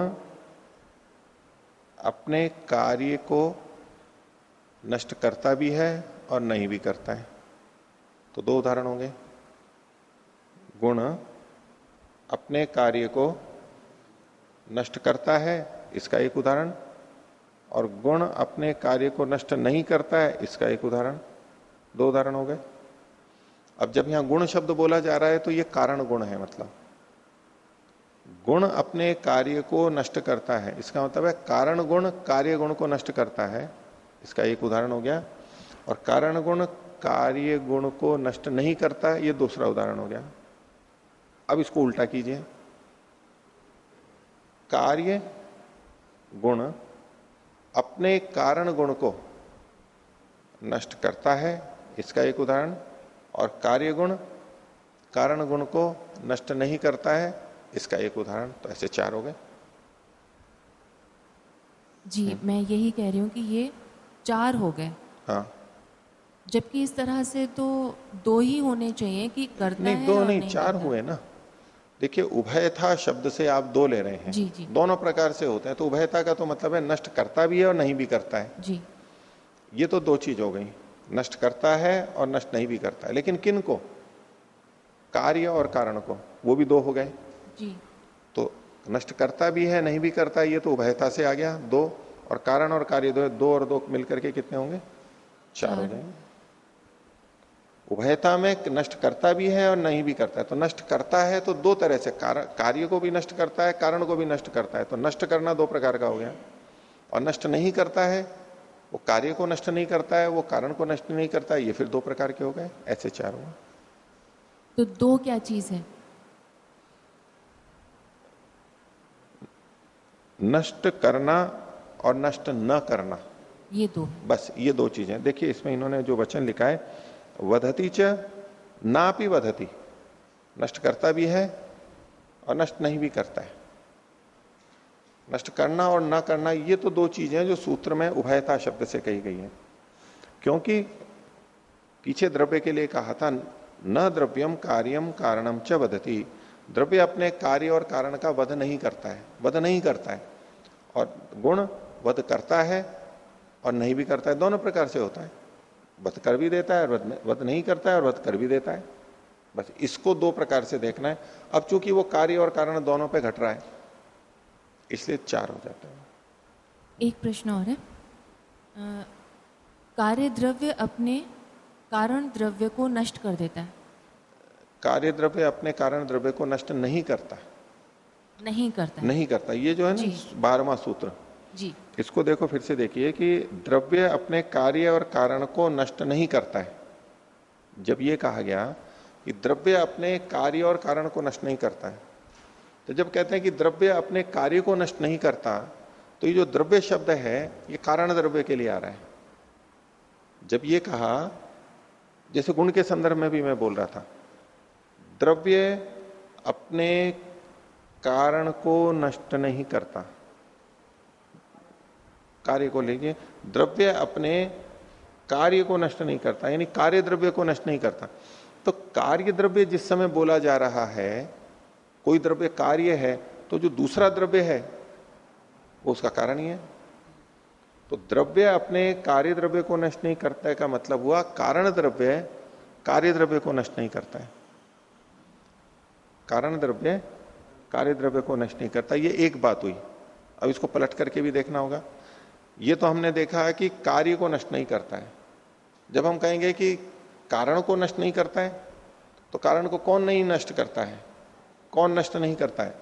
अपने कार्य को नष्ट करता भी है और नहीं भी करता है तो दो उदाहरण होंगे। गुण अपने कार्य को नष्ट करता है, इसका एक उदाहरण, और गुण अपने कार्य को नष्ट नहीं करता है, इसका एक उदाहरण। दो उदाहरण हो गए। अब जब यहाँ गुण शब्द बोला जा रहा है तो ये कारण गुण है मतलब। गुण अपने कार्य को नष्ट करता है, इसका मतलब है कारण गुण कार्य गुण को नष्ट करता है, इसका एक उदाहरण हो गया। और कारण गुण कार्य गुण को नष्ट नहीं करता है ये दूसरा उदाहरण हो गया। अब इसको उल्टा कीजिए। कार्य गुण अपने कारण गुण को नष्ट करता है इसका एक उदाहरण। और कार्य गुण कारण गुण को नष्ट नहीं करता है इसका एक उदाहरण। तो ऐसे चार हो गए। जी मैं यही कह रही हूँ कि ये चार हो गए। हाँ। जबकि इस तरह से तो दो ही होने चाहिए कि करता नहीं है दो और नहीं चार। हुए ना। देखिए उभयथा शब्द से आप दो ले रहे हैं। जी, जी। दोनों प्रकार से होते हैं तो उभयता का तो मतलब है नष्ट करता भी है और नहीं भी करता है। जी। ये तो दो चीज़ हो गई नष्ट करता है और नष्ट नहीं भी करता है। लेकिन किन को? कार्य और कारण को वो भी दो हो गए। जी। तो नष्ट करता भी है नहीं भी करता है ये तो उभयता से आ गया दो और कारण और कार्य दो दो और दो मिलकर के कितने होंगे? चार हो जाएँगे। उभयता में नष्ट करता भी है और नहीं भी करता है। तो नष्ट करता है तो दो तरह से कार्य को भी नष्ट करता है कारण को भी नष्ट करता है। तो नष्ट करना दो प्रकार का हो गया। और नष्ट नहीं करता है वो कार्य को नष्ट नहीं करता है वो कारण को नष्ट नहीं करता है ये फिर दो प्रकार के हो गए ऐसे चार हुआ। तो दो क्या चीज़ है? नष्ट करना और नष्ट न करना। ये दो। बस ये दो चीज़ें। देखिए इसमें इन्होंने जो वचन लिखा है वधती च ना भी वधती। नष्ट करता भी है और नष्ट नहीं भी करता है। नष्ट करना और ना करना, ये तो दो चीज़ें हैं जो सूत्र में उभयता शब्द से कही गई है। क्योंकि पीछे द्रव्य के लिए कहा था, न द्रव्यम कार्यम कारणम च वधती द्रव्य अपने कार्य और कारण का वध नहीं करता है, वध नहीं करता है। और गुण वध करता है और नहीं भी करता है, दोनों प्रकार से होता है। वध कर भी देता है और वध नहीं करता है और वध कर भी देता है। बस इसको दो प्रकार से देखना है। अब चूँकि वो कार्य और कारण दोनों पे घट रहा है इसलिए चार हो जाते हैं। एक प्रश्न और है। कार्य द्रव्य अपने कारण द्रव्य को नष्ट कर देता है। कार्य द्रव्य अपने कारण द्रव्य को नष्ट नहीं करता। नहीं करता नहीं करता। ये जो है ना। बारहवा सूत्र। जी। इसको देखो फिर से देखिए कि द्रव्य अपने कार्य और कारण को नष्ट नहीं करता है। जब ये कहा गया कि द्रव्य अपने कार्य और कारण को नष्ट नहीं करता है तो जब कहते हैं कि द्रव्य अपने कार्य को नष्ट नहीं करता तो ये जो द्रव्य शब्द है, ये कारण द्रव्य के लिए आ रहा है। जब ये कहा, जैसे गुण के संदर्भ में भी मैं बोल रहा था, द्रव्य अपने कारण को नष्ट नहीं करता। कार्य को लीजिए द्रव्य अपने कार्य को नष्ट नहीं करता, यानी कार्य द्रव्य को नष्ट नहीं करता। तो कार्य द्रव्य जिस समय बोला जा रहा है, कोई द्रव्य कार्य है तो जो दूसरा द्रव्य है, वो उसका कारण ही है। तो द्रव्य अपने कार्य द्रव्य को नष्ट नहीं करता है का मतलब हुआ, कारण द्रव्य कार्य द्रव्य को नष्ट नहीं करता है। कारण द्रव्य कार्य द्रव्य को नष्ट नहीं करता, ये एक बात हुई। अब इसको पलट करके भी देखना होगा। ये तो हमने देखा है कि कार्य को नष्ट नहीं करता है। जब हम कहेंगे कि कारण को नष्ट नहीं करता है तो कारण को कौन नहीं नष्ट करता है? कौन नष्ट नहीं करता है?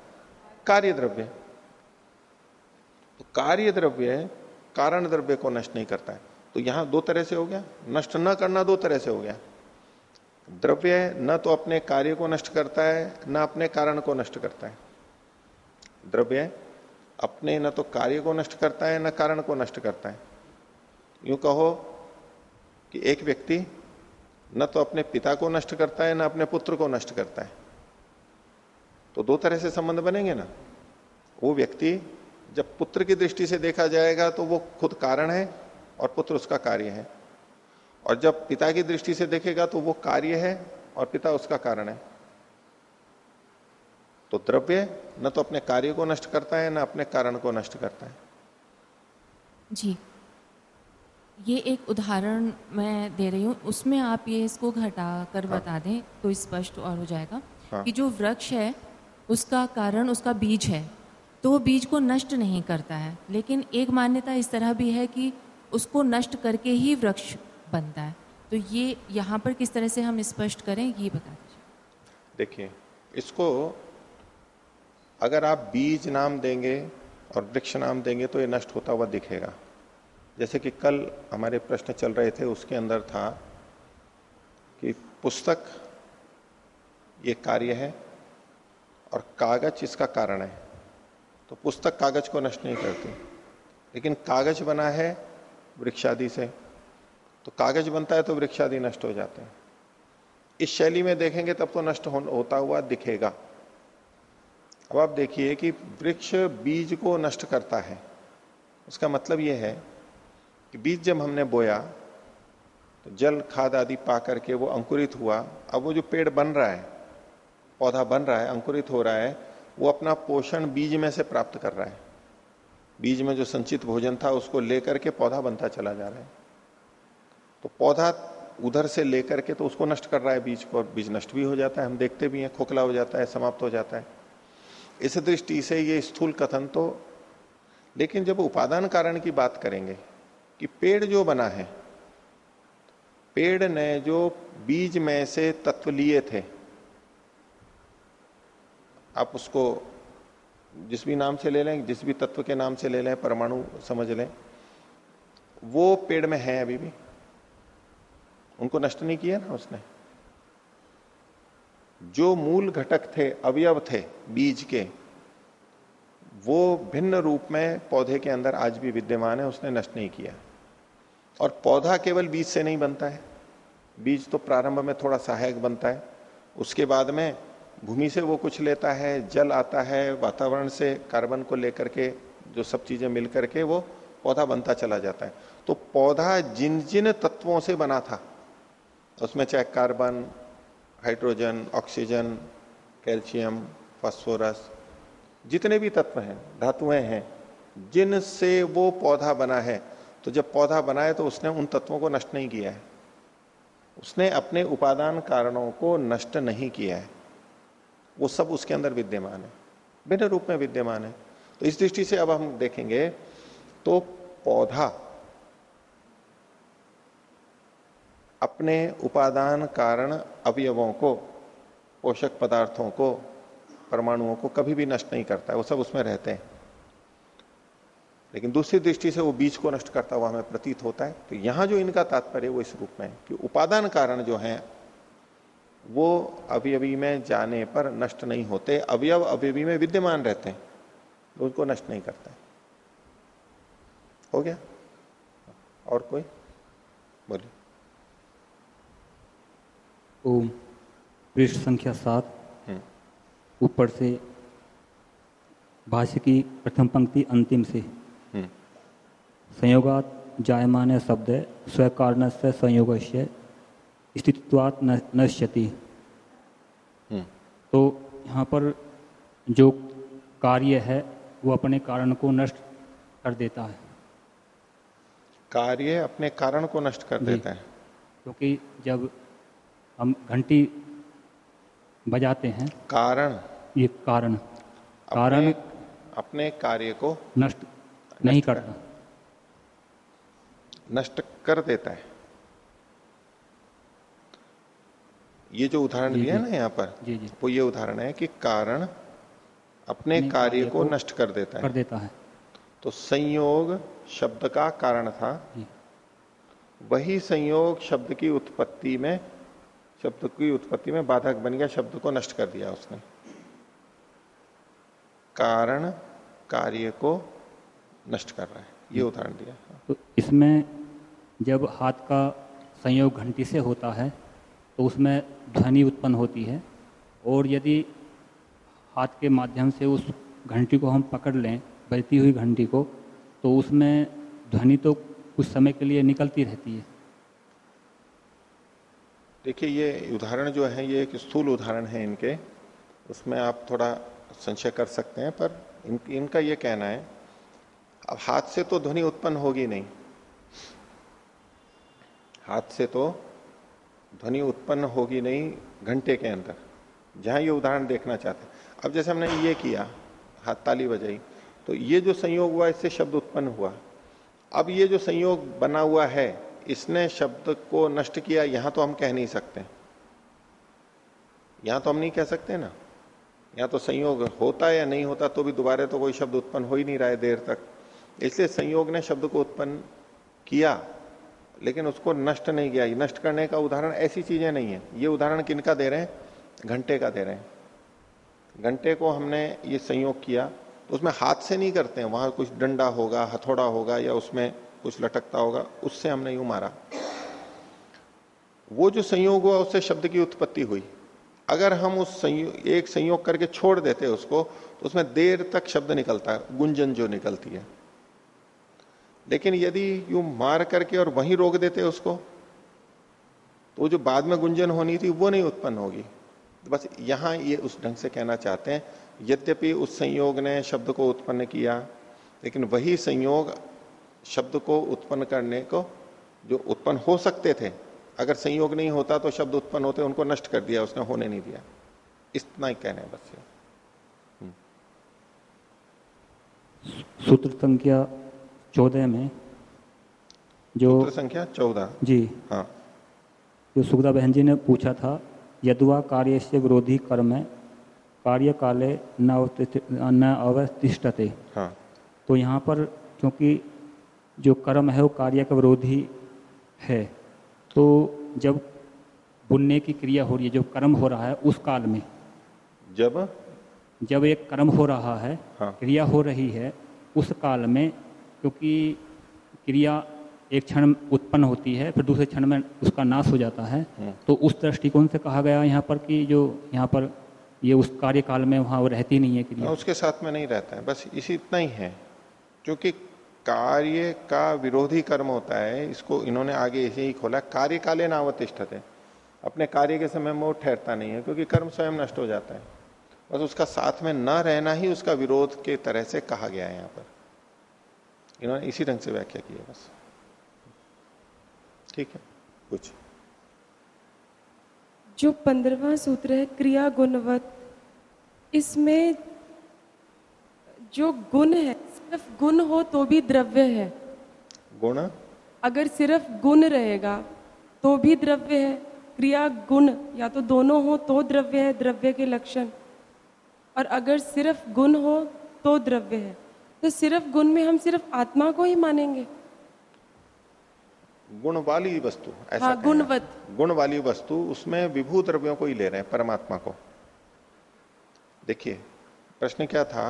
कार्य द्रव्य तो कार्य द्रव्य कारण द्रव्य को नष्ट नहीं करता है। तो यहाँ दो तरह से हो गया। नष्ट न करना दो तरह से हो गया। द्रव्य न तो अपने कार्य को नष्ट करता है, न अपने कारण को नष्ट करता है। द्रव्य अपने न तो कार्य को नष्ट करता है, न कारण को नष्ट करता है। यूँ कहो कि एक व्यक्ति न तो अपने पिता को नष्ट करता है, न अपने पुत्र को नष्ट करता है। तो दो तरह से संबंध बनेंगे ना। वो व्यक्ति जब पुत्र की दृष्टि से देखा जाएगा तो वो खुद कारण है और पुत्र उसका कार्य है। और जब पिता की दृष्टि से देखेगा तो वो कार्य है और पिता उसका कारण है। तो द्रव्य न तो अपने कार्य को नष्ट करता है न अपने कारण को नष्ट करता है। जी। ये एक उदाहरण मैं दे रही हूँ। उसमें आप ये इसको घटा कर हाँ। बता दें तो स्पष्ट और हो जाएगा हाँ। कि जो वृक्ष है उसका कारण उसका बीज है तो वो बीज को नष्ट नहीं करता है। लेकिन एक मान्यता इस तरह भी है कि उसको नष्ट करके ही वृक्ष बनता है। तो ये यहाँ पर किस तरह से हम स्पष्ट करें ये बता दीजिए। देखिए इसको अगर आप बीज नाम देंगे और वृक्ष नाम देंगे तो ये नष्ट होता हुआ दिखेगा। जैसे कि कल हमारे प्रश्न चल रहे थे उसके अंदर था कि पुस्तक ये कार्य है और कागज़ इसका कारण है। तो पुस्तक कागज़ को नष्ट नहीं करती। लेकिन कागज़ बना है वृक्षादि से। तो कागज़ बनता है तो वृक्षादि नष्ट हो जाते हैं। इस शैली में देखेंगे तब तो नष्ट हो, होता हुआ दिखेगा। अब आप देखिए कि वृक्ष बीज को नष्ट करता है। उसका मतलब यह है कि बीज जब हमने बोया तो जल, खाद आदि पा करके वो अंकुरित हुआ। अब वो जो पेड़ बन रहा है, पौधा बन रहा है, अंकुरित हो रहा है, वो अपना पोषण बीज में से प्राप्त कर रहा है। बीज में जो संचित भोजन था, उसको लेकर के पौधा बनता चला जा रहा है। तो पौधा उधर से लेकर के तो उसको नष्ट कर रहा है बीज को बीज नष्ट भी हो जाता है, हम देखते भी हैं, खोखला हो जाता है, समाप्त हो जाता है। इस दृष्टि से ये स्थूल कथन तो लेकिन जब उपादान कारण की बात करेंगे कि पेड़ जो बना है, पेड़ ने जो बीज में से तत्व लिए थे, आप उसको जिस भी नाम से ले लें, जिस भी तत्व के नाम से ले लें, परमाणु समझ लें, वो पेड़ में है अभी भी। उनको नष्ट नहीं किया ना उसने? जो मूल घटक थे, अवयव थे, बीज के, वो भिन्न रूप में पौधे के अंदर आज भी विद्यमान है, उसने नष्ट नहीं किया। और पौधा केवल बीज से नहीं बनता है। बीज तो प्रारंभ में थोड़ा सहायक बनता है। उसके बाद में भूमि से वो कुछ लेता है, जल आता है, वातावरण से कार्बन को लेकर के जो सब चीज़ें मिल करके वो पौधा बनता चला जाता है। तो पौधा जिन जिन तत्वों से बना था, उसमें चाहे carbon hydrogen, oxygen, calcium, phosphorus, जितने भी तत्व हैं, धातुएँ हैं, जिनसे वो पौधा बना है तो जब पौधा बना है तो उसने उन तत्वों को नष्ट नहीं किया है। उसने अपने उपादान कारणों को नष्ट नहीं किया है। वो सब उसके अंदर विद्यमान है, भिन्न रूप में विद्यमान है। तो इस दृष्टि से अब हम देखेंगे तो पौधा अपने उपादान कारण अवयवों को, पोषक पदार्थों को, परमाणुओं को कभी भी नष्ट नहीं करता है। वो सब उसमें रहते हैं। लेकिन दूसरी दृष्टि से वो बीज को नष्ट करता हुआ हमें प्रतीत होता है। तो यहाँ जो इनका तात्पर्य वो इस रूप में है कि उपादान कारण जो है, वो अवयवी में जाने पर नष्ट नहीं होते। अवयव अवयवी में विद्यमान रहते हैं तो उनको नष्ट नहीं करते हो गया? और कोई? बोलिए। ओम पृष्ठ संख्या सात हम्म। ऊपर से भाष्य की प्रथम पंक्ति अंतिम से हम्म। संयोगात जायमान शब्द स्वकारण से संयोग से स्थित्वात नश्यति हम्म। तो यहाँ पर जो कार्य है वो अपने कारण को नष्ट कर देता है कार्य अपने कारण को नष्ट कर देता है क्योंकि जब हम घंटी बजाते हैं। कारण। ये कारण। कारण अपने कार्य को नष्ट नहीं करता। नष्ट कर देता है। ये जो उदाहरण दिया ना यहाँ पर जी जी। वो ये उदाहरण है कि कारण अपने कार्य को नष्ट कर देता है। कर देता है। तो संयोग शब्द का कारण था। वही संयोग शब्द की उत्पत्ति में शब्द की उत्पत्ति में बाधक बन गया शब्द को नष्ट कर दिया उसने। कारण कार्य को नष्ट कर रहा है। ये उदाहरण दिया। तो इसमें जब हाथ का संयोग घंटी से होता है तो उसमें ध्वनि उत्पन्न होती है और यदि हाथ के माध्यम से उस घंटी को हम पकड़ लें बजती हुई घंटी को तो उसमें ध्वनि तो कुछ समय के लिए निकलती रहती है। देखिए ये उदाहरण जो है ये एक स्थूल उदाहरण है इनके। उसमें आप थोड़ा संशय कर सकते हैं पर इन, इनका ये कहना है अब हाथ से तो ध्वनि उत्पन्न होगी नहीं। हाथ से तो ध्वनि उत्पन्न होगी नहीं घंटे के अंदर। जहाँ ये उदाहरण देखना चाहते हैं। अब जैसे हमने ये किया हाथ ताली बजाई तो ये जो संयोग हुआ इससे शब्द उत्पन्न हुआ। अब ये जो संयोग बना हुआ है इसने शब्द को नष्ट किया, यहाँ तो हम कह नहीं सकते। यहाँ तो हम नहीं कह सकते ना। या तो संयोग होता या नहीं होता तो भी दोबारा तो कोई शब्द उत्पन्न हो ही नहीं रहा है देर तक। इसलिए संयोग ने शब्द को उत्पन्न किया, लेकिन उसको नष्ट नहीं किया। नष्ट करने का उदाहरण ऐसी चीज़ें नहीं है। ये उदाहरण किनका दे रहे हैं? घंटे का दे रहे हैं। घंटे को हमने ये संयोग किया तो उसमें हाथ से नहीं करते हैं। वहाँ कुछ डंडा होगा, हथौड़ा होगा, या उसमें कुछ लटकता होगा, उससे हमने यूँ मारा। वो जो संयोग हुआ, उससे शब्द की उत्पत्ति हुई। अगर हम उस संयोग एक संयोग करके छोड़ देते उसको तो उसमें देर तक शब्द निकलता है, गुंजन जो निकलती है। लेकिन यदि यू मार करके और वहीं रोक देते उसको तो जो बाद में गुंजन होनी थी, वो नहीं उत्पन्न होगी। तो बस यहाँ ये उस ढंग से कहना चाहते हैं, यद्यपि उस संयोग ने शब्द को उत्पन्न किया, लेकिन वही संयोग शब्द को उत्पन्न करने को जो उत्पन्न हो सकते थे अगर संयोग नहीं होता तो शब्द उत्पन्न होते उनको नष्ट कर दिया उसने होने नहीं दिया। इतना ही कहना है बस ये। सूत्र संख्या चौदह में जो संख्या चौदह। जी। हाँ। जो सुखदा बहन जी ने पूछा था यदुआ कार्य से विरोधी कर्म कार्य काले न अवस्थित- न अवस्थिष्टते हाँ। तो यहाँ पर क्योंकि जो कर्म है वो कार्य का विरोधी है तो जब बुनने की क्रिया हो रही है जो कर्म हो रहा है उस काल में जब जब एक कर्म हो रहा है हाँ। क्रिया हो रही है उस काल में क्योंकि क्रिया एक क्षण उत्पन्न होती है फिर दूसरे क्षण में उसका नाश हो जाता है हम्म। तो उस दृष्टिकोण से कहा गया यहाँ पर कि जो यहाँ पर ये उस कार्यकाल में वहाँ वो रहती नहीं है क्रिया हाँ, उसके साथ में नहीं रहता है बस इसी इतना ही है क्योंकि कार्य का विरोधी कर्म होता है, इसको इन्होंने आगे ऐसे ही खोला। कार्य काले नावतिष्ठ थे अपने कार्य के समय में वो ठहरता नहीं है, क्योंकि कर्म स्वयं नष्ट हो जाता है। बस उसका साथ में न रहना ही उसका विरोध के तरह से कहा गया है यहाँ पर। इन्होंने इसी ढंग से व्याख्या की है बस। ठीक है? कुछ। जो पंद्रवा सूत्र है क्रिया गुणवत्त इसमें जो गुण है सिर्फ़ गुण हो तो भी द्रव्य है। गुण? अगर सिर्फ़ गुण रहेगा तो भी द्रव्य है। क्रिया गुण या तो दोनों हो तो द्रव्य है द्रव्य के लक्षण। और अगर सिर्फ़ गुण हो तो द्रव्य है। तो सिर्फ़ गुण में हम सिर्फ़ आत्मा को ही मानेंगे। गुण वाली वस्तु ऐसा हाँ। गुणवत। गुण वाली वस्तु उसमें विभू द्रव्यों को ही ले रहे हैं परमात्मा को। देखिए प्रश्न क्या था?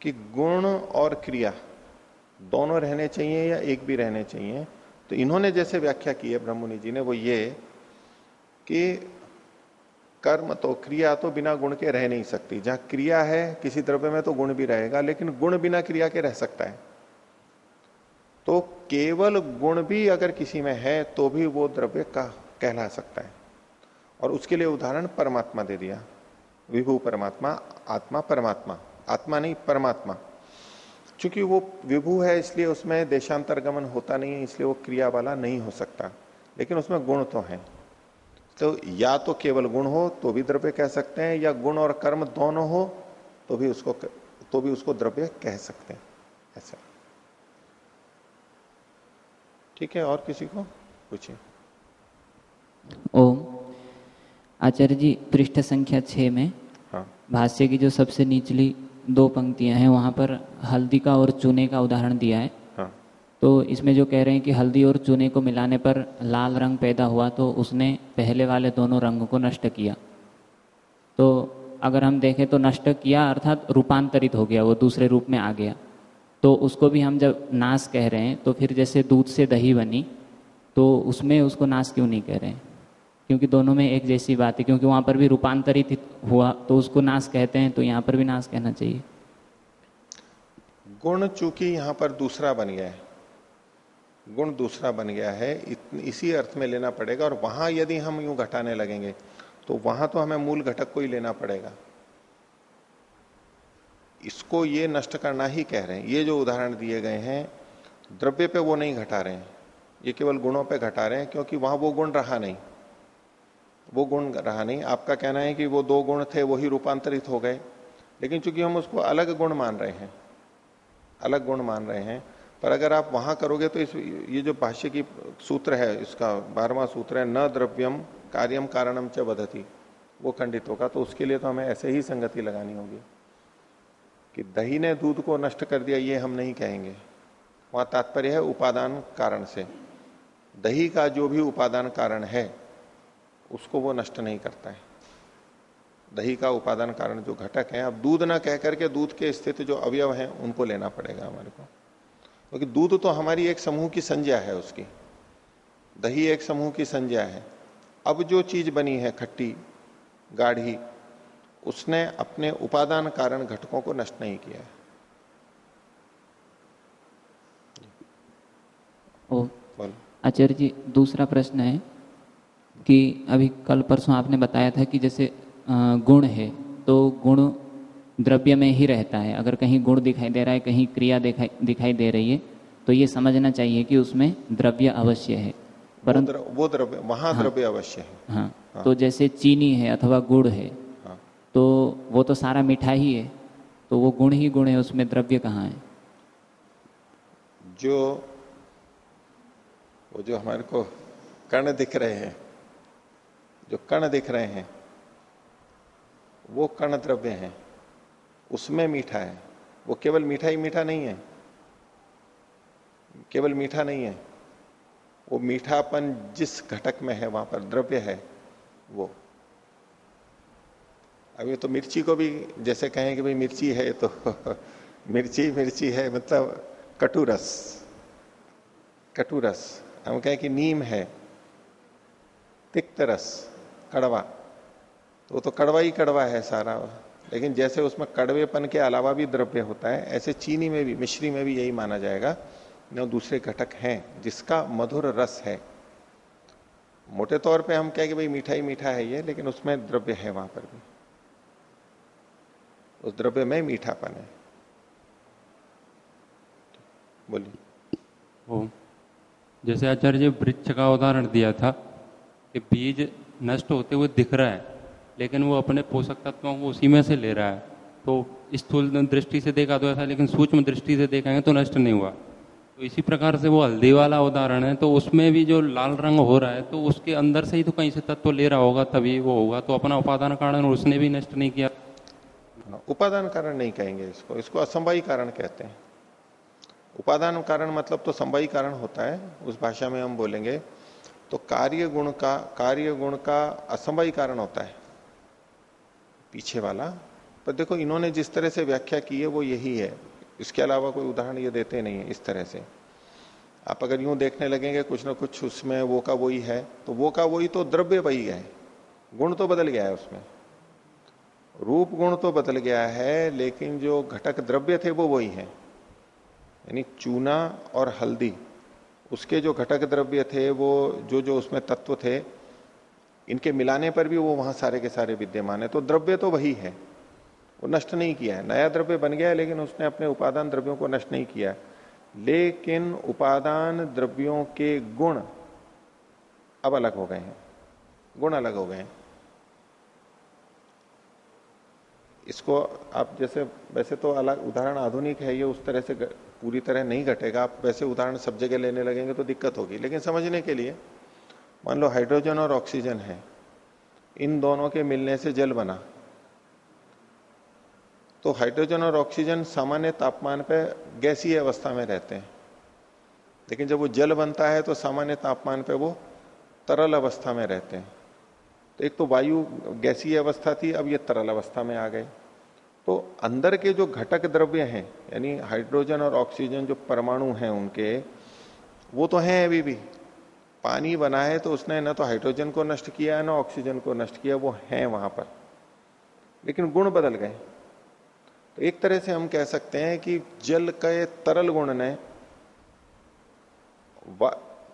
कि गुण और क्रिया दोनों रहने चाहिए या एक भी रहने चाहिए? तो इन्होंने जैसे व्याख्या की है ब्रह्ममुनि जी ने, वो ये कि कर्म तो क्रिया तो बिना गुण के रह नहीं सकती। जहाँ क्रिया है किसी द्रव्य में तो गुण भी रहेगा, लेकिन गुण बिना क्रिया के रह सकता है। तो केवल गुण भी अगर किसी में है तो भी वो द्रव्य का कहला सकता है। और उसके लिए उदाहरण परमात्मा दे दिया। विभू परमात्मा, आत्मा परमात्मा। आत्मा नहीं परमात्मा। चूँकि वो विभू है इसलिए उसमें देशांतर गमन होता नहीं है इसलिए वो क्रिया वाला नहीं हो सकता। लेकिन उसमें गुण तो है। तो या तो केवल गुण हो तो भी द्रव्य कह सकते हैं या गुण और कर्म दोनों हो तो भी उसको तो भी उसको द्रव्य कह सकते हैं। ऐसा। ठीक है और किसी को पूछिए। ओम। आचार्य जी पृष्ठ संख्या छ में हाँ। भाष्य की जो सबसे निचली दो पंक्तियाँ हैं वहाँ पर हल्दी का और चूने का उदाहरण दिया है। हाँ। तो इसमें जो कह रहे हैं कि हल्दी और चूने को मिलाने पर लाल रंग पैदा हुआ तो उसने पहले वाले दोनों रंगों को नष्ट किया। तो अगर हम देखें तो नष्ट किया अर्थात रूपांतरित हो गया वो दूसरे रूप में आ गया। तो उसको भी हम जब नाश कह रहे हैं तो फिर जैसे दूध से दही बनी तो उसमें उसको नाश क्यों नहीं कह रहे हैं? क्योंकि दोनों में एक जैसी बात है, क्योंकि वहाँ पर भी रूपांतरित हुआ तो उसको नाश कहते हैं तो यहाँ पर भी नाश कहना चाहिए। गुण चूँकि यहाँ पर दूसरा बन गया है। गुण दूसरा बन गया है इसी अर्थ में लेना पड़ेगा, और वहाँ यदि हम यूँ घटाने लगेंगे तो वहाँ तो हमें मूल घटक को ही लेना पड़ेगा। इसको ये नष्ट करना ही कह रहे हैं। ये जो उदाहरण दिए गए हैं, द्रव्य पे वो नहीं घटा रहे हैं। ये केवल गुणों पे घटा रहे हैं, क्योंकि वहाँ वो गुण रहा नहीं। वो गुण रहा नहीं। आपका कहना है कि वो दो गुण थे, वही रूपांतरित हो गए। लेकिन चूँकि हम उसको अलग गुण मान रहे हैं, अलग गुण मान रहे हैं, पर अगर आप वहाँ करोगे तो इस, ये जो भाष्य की सूत्र है, इसका बारहवा सूत्र है, न द्रव्यम कार्यम कारणम च बदती वो खंडित होगा तो उसके लिए तो हमें ऐसे ही संगति लगानी होगी कि दही ने दूध को नष्ट कर दिया, ये हम नहीं कहेंगे। वहाँ तात्पर्य है उपादान कारण से। दही का जो भी उपादान कारण है उसको वो नष्ट नहीं करता है। दही का उपादान कारण जो घटक है अब दूध ना कह करके दूध के स्थित जो अवयव हैं उनको लेना पड़ेगा हमारे को। क्योंकि तो दूध तो हमारी एक समूह की संज्ञा है उसकी। दही एक समूह की संज्ञा है। अब जो चीज़ बनी है खट्टी गाढ़ी उसने अपने उपादान कारण घटकों को नष्ट नहीं किया है। आचार्य जी दूसरा प्रश्न है। कि अभी कल परसों आपने बताया था कि जैसे गुण है तो गुण द्रव्य में ही रहता है। अगर कहीं गुण दिखाई दे रहा है कहीं क्रिया दिखाई दिखाई दे रही है तो ये समझना चाहिए कि उसमें द्रव्य अवश्य है। परंतु वो द्रव्य वहाँ हाँ, द्रव्य अवश्य है। हाँ, हाँ। तो जैसे चीनी है अथवा गुड़ है हाँ, तो वो तो सारा मीठा ही है तो वो गुण ही गुण है उसमें द्रव्य कहाँ है? जो वो जो हमारे को कर्ण दिख रहे हैं जो कण दिख रहे हैं, वो कण द्रव्य है। उसमें मीठा है। वो केवल मीठा ही मीठा नहीं है। केवल मीठा नहीं है। वो मीठापन जिस घटक में है, वहाँ पर द्रव्य है, वो। अभी तो मिर्ची को भी जैसे कहें कि भाई मिर्ची है तो मिर्ची मिर्ची है मतलब कटुरस। कटुरस। हम कहें कि नीम है। तिक्त रस कड़वा। तो वो तो कड़वा ही कड़वा है सारा। लेकिन जैसे उसमें कड़वेपन के अलावा भी द्रव्य होता है, ऐसे चीनी में भी, मिश्री में भी यही माना जाएगा। न दूसरे घटक हैं, जिसका मधुर रस है। मोटे तौर पे हम कहें कि भाई मीठा ही मीठा है ये, लेकिन उसमें द्रव्य है वहाँ पर भी। उस द्रव्य में मीठापन है। बोलिए। जैसे आचार्य जी वृक्ष का उदाहरण दिया था कि बीज नष्ट होते हुए दिख रहा है, लेकिन वो अपने पोषक तत्वों को उसी में से ले रहा है। तो स्थूल दृष्टि से देखा तो ऐसा, लेकिन सूक्ष्म दृष्टि से देखेंगे तो नष्ट नहीं हुआ। तो इसी प्रकार से वो हल्दी वाला उदाहरण है तो उसमें भी जो लाल रंग हो रहा है तो उसके अंदर से ही तो कहीं से तत्व ले रहा होगा, तभी वो होगा। तो अपना उपादान कारण उसने भी नष्ट नहीं किया। उपादान कारण नहीं कहेंगे इसको। इसको असंभवी कारण कहते हैं। उपादान कारण मतलब तो संभवी कारण होता है, उस भाषा में हम बोलेंगे। तो कार्य गुण का, कार्य गुण का असंभवी कारण होता है। पीछे वाला, पर देखो इन्होंने जिस तरह से व्याख्या की है, वो यही है। इसके अलावा कोई उदाहरण ये देते नहीं है इस तरह से। आप अगर यूँ देखने लगेंगे, कुछ ना कुछ उसमें वो का वही है तो वो का वही तो द्रव्य वही है। गुण तो बदल गया है उसमें। रूप गुण तो बदल गया है, लेकिन जो घटक द्रव्य थे वो वही है। यानी चूना और हल्दी। उसके जो घटक द्रव्य थे, वो जो जो उसमें तत्व थे, इनके मिलाने पर भी वो वहाँ सारे के सारे विद्यमान है। तो द्रव्य तो वही है, वो नष्ट नहीं किया है। नया द्रव्य बन गया है लेकिन उसने अपने उपादान द्रव्यों को नष्ट नहीं किया। लेकिन उपादान द्रव्यों के गुण अब अलग हो गए हैं, गुण अलग हो गए हैं। इसको आप जैसे, वैसे तो अलग उदाहरण आधुनिक है, ये उस तरह से पूरी तरह नहीं घटेगा, आप वैसे उदाहरण सब जगह लेने लगेंगे तो दिक्कत होगी। लेकिन समझने के लिए, मान लो हाइड्रोजन और ऑक्सीजन है, इन दोनों के मिलने से जल बना। तो हाइड्रोजन और ऑक्सीजन सामान्य तापमान पर गैसीय अवस्था में रहते हैं। लेकिन जब वो जल बनता है तो सामान्य तापमान पर वो तरल अवस्था में रहते हैं। तो एक तो वायु गैसीय अवस्था थी, अब ये तरल अवस्था में आ गए तो अंदर के जो घटक द्रव्य हैं, यानी हाइड्रोजन और ऑक्सीजन जो परमाणु हैं उनके, वो तो हैं अभी भी। पानी बना है तो उसने ना तो हाइड्रोजन को नष्ट किया है ना ऑक्सीजन को नष्ट किया, वो है वहाँ पर। लेकिन गुण बदल गए। तो एक तरह से हम कह सकते हैं कि जल के तरल गुण ने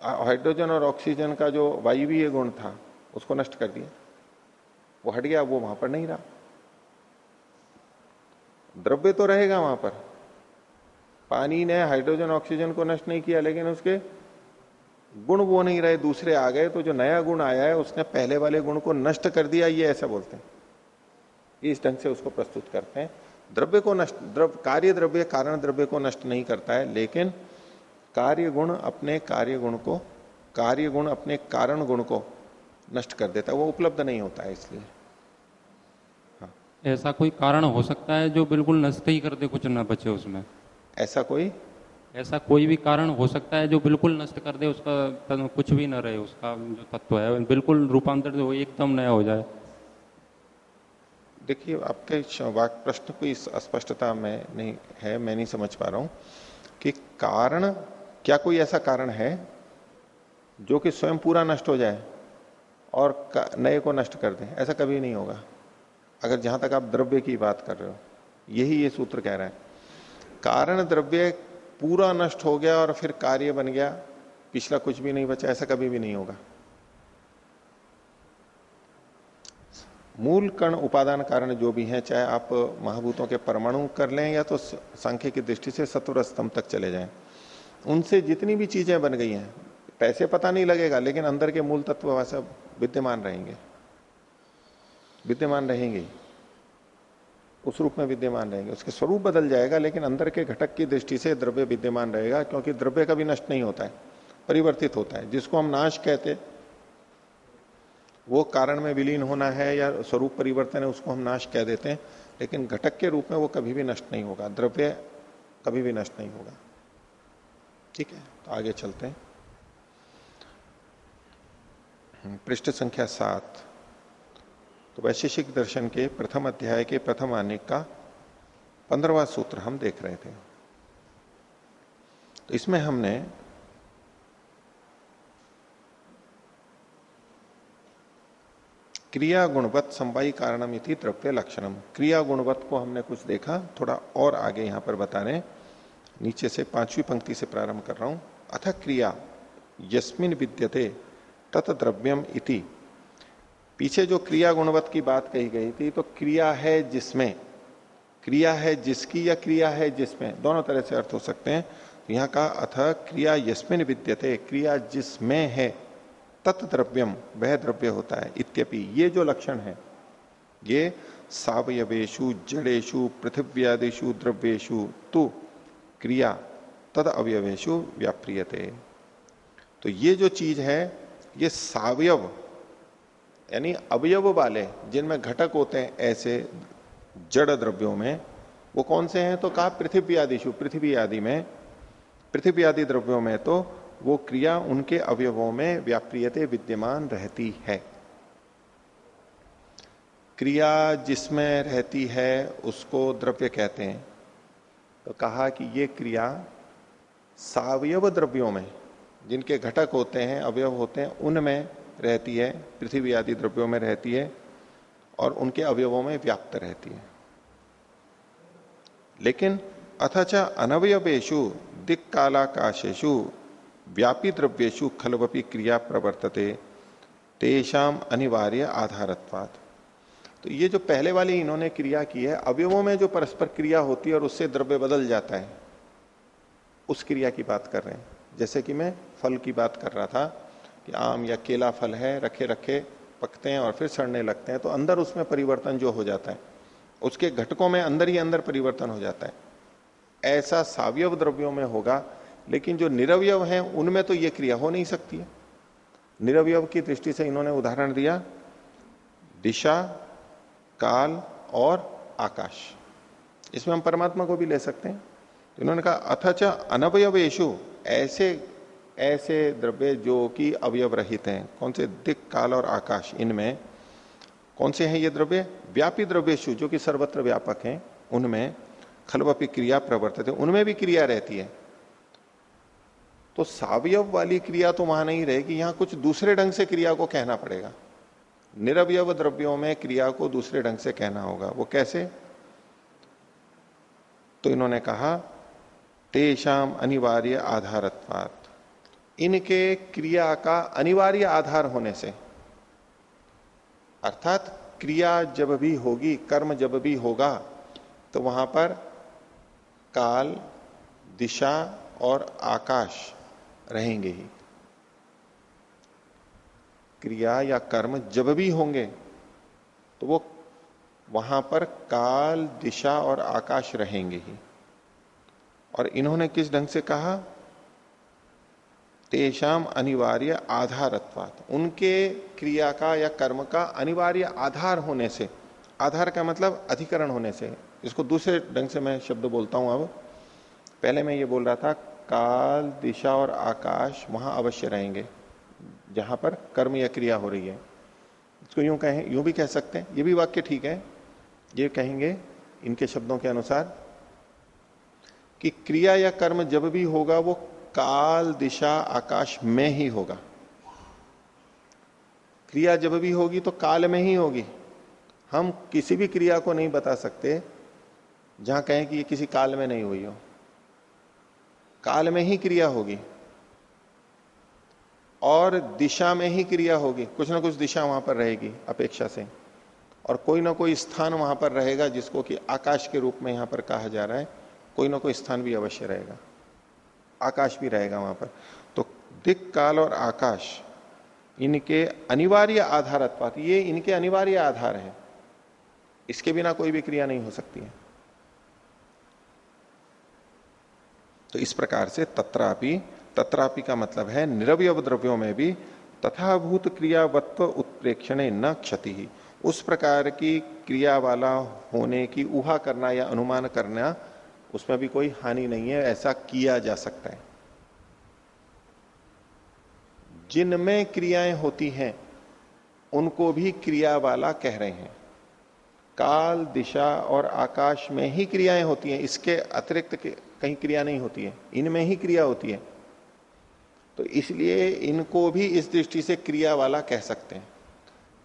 हाइड्रोजन और ऑक्सीजन का जो वायुवीय गुण था, उसको नष्ट कर दिया। वो हट गया, वो वहाँ पर नहीं रहा। द्रव्य तो रहेगा वहाँ पर। पानी ने हाइड्रोजन, ऑक्सीजन को नष्ट नहीं किया, लेकिन उसके गुण वो नहीं रहे, दूसरे आ गए तो जो नया गुण आया है, उसने पहले वाले गुण को नष्ट कर दिया, ये ऐसा बोलते हैं। इस ढंग से उसको प्रस्तुत करते हैं। द्रव्य को नष्ट, द्रव्य, कार्य द्रव्य, कारण द्रव्य को नष्ट नहीं करता है, लेकिन कार्य गुण अपने कार्य गुण को, कार्य गुण अपने कारण गुण को नष्ट कर देता है। वो उपलब्ध नहीं होता है इसलिए। ऐसा कोई कारण हो सकता है जो बिल्कुल नष्ट ही कर दे कुछ ना बचे उसमें? ऐसा कोई? ऐसा कोई भी कारण हो सकता है जो बिल्कुल नष्ट कर दे उसका कुछ भी ना रहे उसका जो तत्व है बिल्कुल रूपांतरित हो एकदम नया हो जाए। देखिए आपके वाक प्रश्न को इस स्पष्टता में नहीं है मैं नहीं समझ पा रहा हूँ कि कारण क्या कोई ऐसा कारण है जो कि स्वयं पूरा नष्ट हो जाए और नए को नष्ट कर दे? ऐसा कभी नहीं होगा। अगर जहाँ तक आप द्रव्य की बात कर रहे हो, यही ये सूत्र कह रहा है। कारण द्रव्य पूरा नष्ट हो गया और फिर कार्य बन गया, पिछला कुछ भी नहीं बचा, ऐसा कभी भी नहीं होगा। मूल कण, उपादान कारण जो भी है, चाहे आप महाभूतों के परमाणु कर लें या तो सांख्य की दृष्टि से सत्वर स्तंभ तक चले जाएँ। उनसे जितनी भी चीज़ें बन गई हैं, पैसे पता नहीं लगेगा, लेकिन अंदर के मूल तत्व वैसा विद्यमान रहेंगे। विद्यमान रहेंगे उस रूप में विद्यमान रहेंगे। उसके स्वरूप बदल जाएगा, लेकिन अंदर के घटक की दृष्टि से द्रव्य विद्यमान रहेगा, क्योंकि द्रव्य कभी नष्ट नहीं होता है, परिवर्तित होता है। जिसको हम नाश कहते वो कारण में विलीन होना है या स्वरूप परिवर्तन है, उसको हम नाश कह देते हैं, लेकिन घटक के रूप में वो कभी भी नष्ट नहीं होगा। द्रव्य कभी भी नष्ट नहीं होगा। ठीक है तो आगे चलते हैं। पृष्ठ संख्या सात। तो वैशेषिक दर्शन के प्रथम अध्याय के प्रथम आने का पंद्रवा सूत्र हम देख रहे थे। तो इसमें हमने क्रिया गुणवत्त संवाई कारणम इति द्रव्य लक्षणम। क्रिया गुणवत्त को हमने कुछ देखा, थोड़ा और आगे यहाँ पर बता रहे नीचे से पांचवी पंक्ति से प्रारंभ कर रहा हूँ। अथ क्रिया, यस्मिन विद्यते, तत् द्रव्यम इति। पीछे जो क्रिया गुणवत्त की बात कही गई थी तो क्रिया है जिसमें, क्रिया है जिसकी या क्रिया है जिसमें, दोनों तरह से अर्थ हो सकते हैं। तो यहाँ का अथ क्रिया यस्मिन विद्यते, क्रिया जिसमें है, तत् द्रव्यम, वह द्रव्य होता है, इत्यपि। ये जो लक्षण है, ये सवयवेशु जड़ेशु पृथ्व्यादिशु द्रव्येशु तु क्रिया तद अवयवेशु व्याप्रियते। तो ये जो चीज़ है, ये सावयव यानी अवयव वाले जिनमें घटक होते हैं, ऐसे जड़ द्रव्यों में, वो कौन से हैं? तो कहा, पृथ्वी आदिशु पृथ्वी आदि में, पृथ्वी आदि द्रव्यों में तो वो क्रिया उनके अवयवों में व्याप्रियते विद्यमान रहती है। क्रिया जिसमें रहती है, उसको द्रव्य कहते हैं। तो कहा कि ये क्रिया सावयव द्रव्यों में, जिनके घटक होते हैं, अवयव होते हैं, उनमें रहती है, पृथ्वी आदि द्रव्यों में रहती है और उनके अवयवों में व्याप्त रहती है। लेकिन अथच अनवयवेशु दिक कालाकाशेशु व्यापी द्रव्येशु खलवपी क्रिया प्रवर्तते तेषाम अनिवार्य आधारत्वाद तो ये जो पहले वाली इन्होंने क्रिया की है, अवयवों में जो परस्पर क्रिया होती है और उससे द्रव्य बदल जाता है, उस क्रिया की बात कर रहे हैं। जैसे कि मैं फल की बात कर रहा था कि आम या केला फल है, रखे रखे, पकते हैं और फिर सड़ने लगते हैं तो अंदर उसमें परिवर्तन जो हो जाता है, उसके घटकों में अंदर ही अंदर परिवर्तन हो जाता है। ऐसा सावयव द्रव्यों में होगा, लेकिन जो निरवयव है, उनमें तो यह क्रिया हो नहीं सकती है। निरवयव की दृष्टि से इन्होंने उदाहरण दिया, दिशा, काल और आकाश। इसमें हम परमात्मा को भी ले सकते हैं। इन्होंने कहा, अथच अनवयवेशु ऐसे ऐसे द्रव्य जो कि अवयव रहित हैं। कौन से? दिक, काल और आकाश। इनमें कौन से हैं ये द्रव्य? व्यापी द्रव्यशु, जो कि सर्वत्र व्यापक हैं। उनमें खलवपी क्रिया प्रवर्तित है। उनमें भी क्रिया रहती है। तो सावयव वाली क्रिया तो वहाँ नहीं रहेगी। यहाँ कुछ दूसरे ढंग से क्रिया को कहना पड़ेगा। निरवयव द्रव्यों में क्रिया को दूसरे ढंग से कहना होगा। वो कैसे? तो इन्होंने कहा, तेषाम अनिवार्य आधारत्वात। इनके क्रिया का अनिवार्य आधार होने से। अर्थात क्रिया जब भी होगी, कर्म जब भी होगा तो वहाँ पर काल, दिशा और आकाश रहेंगे ही। क्रिया या कर्म जब भी होंगे तो वो वहाँ पर काल, दिशा और आकाश रहेंगे ही। और इन्होंने किस ढंग से कहा? तेषाम अनिवार्य आधारत्वात। उनके क्रिया का या कर्म का अनिवार्य आधार होने से, आधार का मतलब अधिकरण होने से, इसको दूसरे ढंग से मैं शब्द बोलता हूँ अब। पहले मैं ये बोल रहा था, काल, दिशा और आकाश वहाँ अवश्य रहेंगे, जहाँ पर कर्म या क्रिया हो रही है। इसको यूँ कहें, यूँ भी कह सकते हैं। ये भी वाक्य ठीक है। ये कहेंगे इनके शब्दों के अनुसार कि क्रिया या कर्म जब भी होगा, वो काल, दिशा, आकाश में ही होगा। क्रिया जब भी होगी तो काल में ही होगी। हम किसी भी क्रिया को नहीं बता सकते, जहाँ कहें कि ये किसी काल में नहीं हुई हो। काल में ही क्रिया होगी। और दिशा में ही क्रिया होगी। कुछ ना कुछ दिशा वहाँ पर रहेगी अपेक्षा से। और कोई ना कोई स्थान वहाँ पर रहेगा जिसको कि आकाश के रूप में यहाँ पर कहा जा रहा है। कोई ना कोई स्थान भी अवश्य रहेगा। आकाश भी रहेगा वहाँ पर। तो दिक काल और आकाश, इनके अनिवार्य आधारत्वात ये इनके अनिवार्य आधार है। इसके बिना कोई भी क्रिया नहीं हो सकती है। तो इस प्रकार से तत्रापि तत्रापि का मतलब है निरवय द्रव्यों में भी तथाभूत क्रियावत्व उत्प्रेक्षण न क्षति ही। उस प्रकार की क्रिया वाला होने की उहा करना या अनुमान करना उसमें भी कोई हानि नहीं है, ऐसा किया जा सकता है। जिनमें क्रियाएँ होती हैं, उनको भी क्रिया वाला कह रहे हैं। काल, दिशा और आकाश में ही क्रियाएँ होती हैं, इसके अतिरिक्त कहीं क्रिया नहीं होती है, इनमें ही क्रिया होती है। तो इसलिए इनको भी इस दृष्टि से क्रिया वाला कह सकते हैं।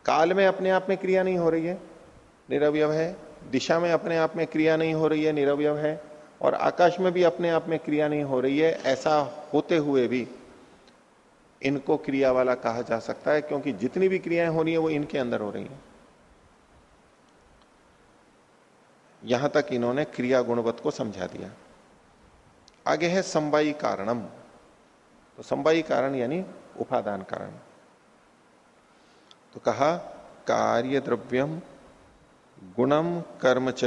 काल में अपने आप में क्रिया नहीं हो रही है निरवय है। दिशा में अपने आप में क्रिया नहीं हो रही है निरवय है। और आकाश में भी अपने आप में क्रिया नहीं हो रही है, ऐसा होते हुए भी इनको क्रिया वाला कहा जा सकता है, क्योंकि जितनी भी क्रियाएँ हो रही है, वो इनके अंदर हो रही है। यहाँ तक इन्होंने क्रिया गुणवत्त को समझा दिया। आगे है संवाई कारणम। तो संवाई कारण यानी उपादान कारण। तो कहा, कार्य द्रव्यम गुणम कर्म च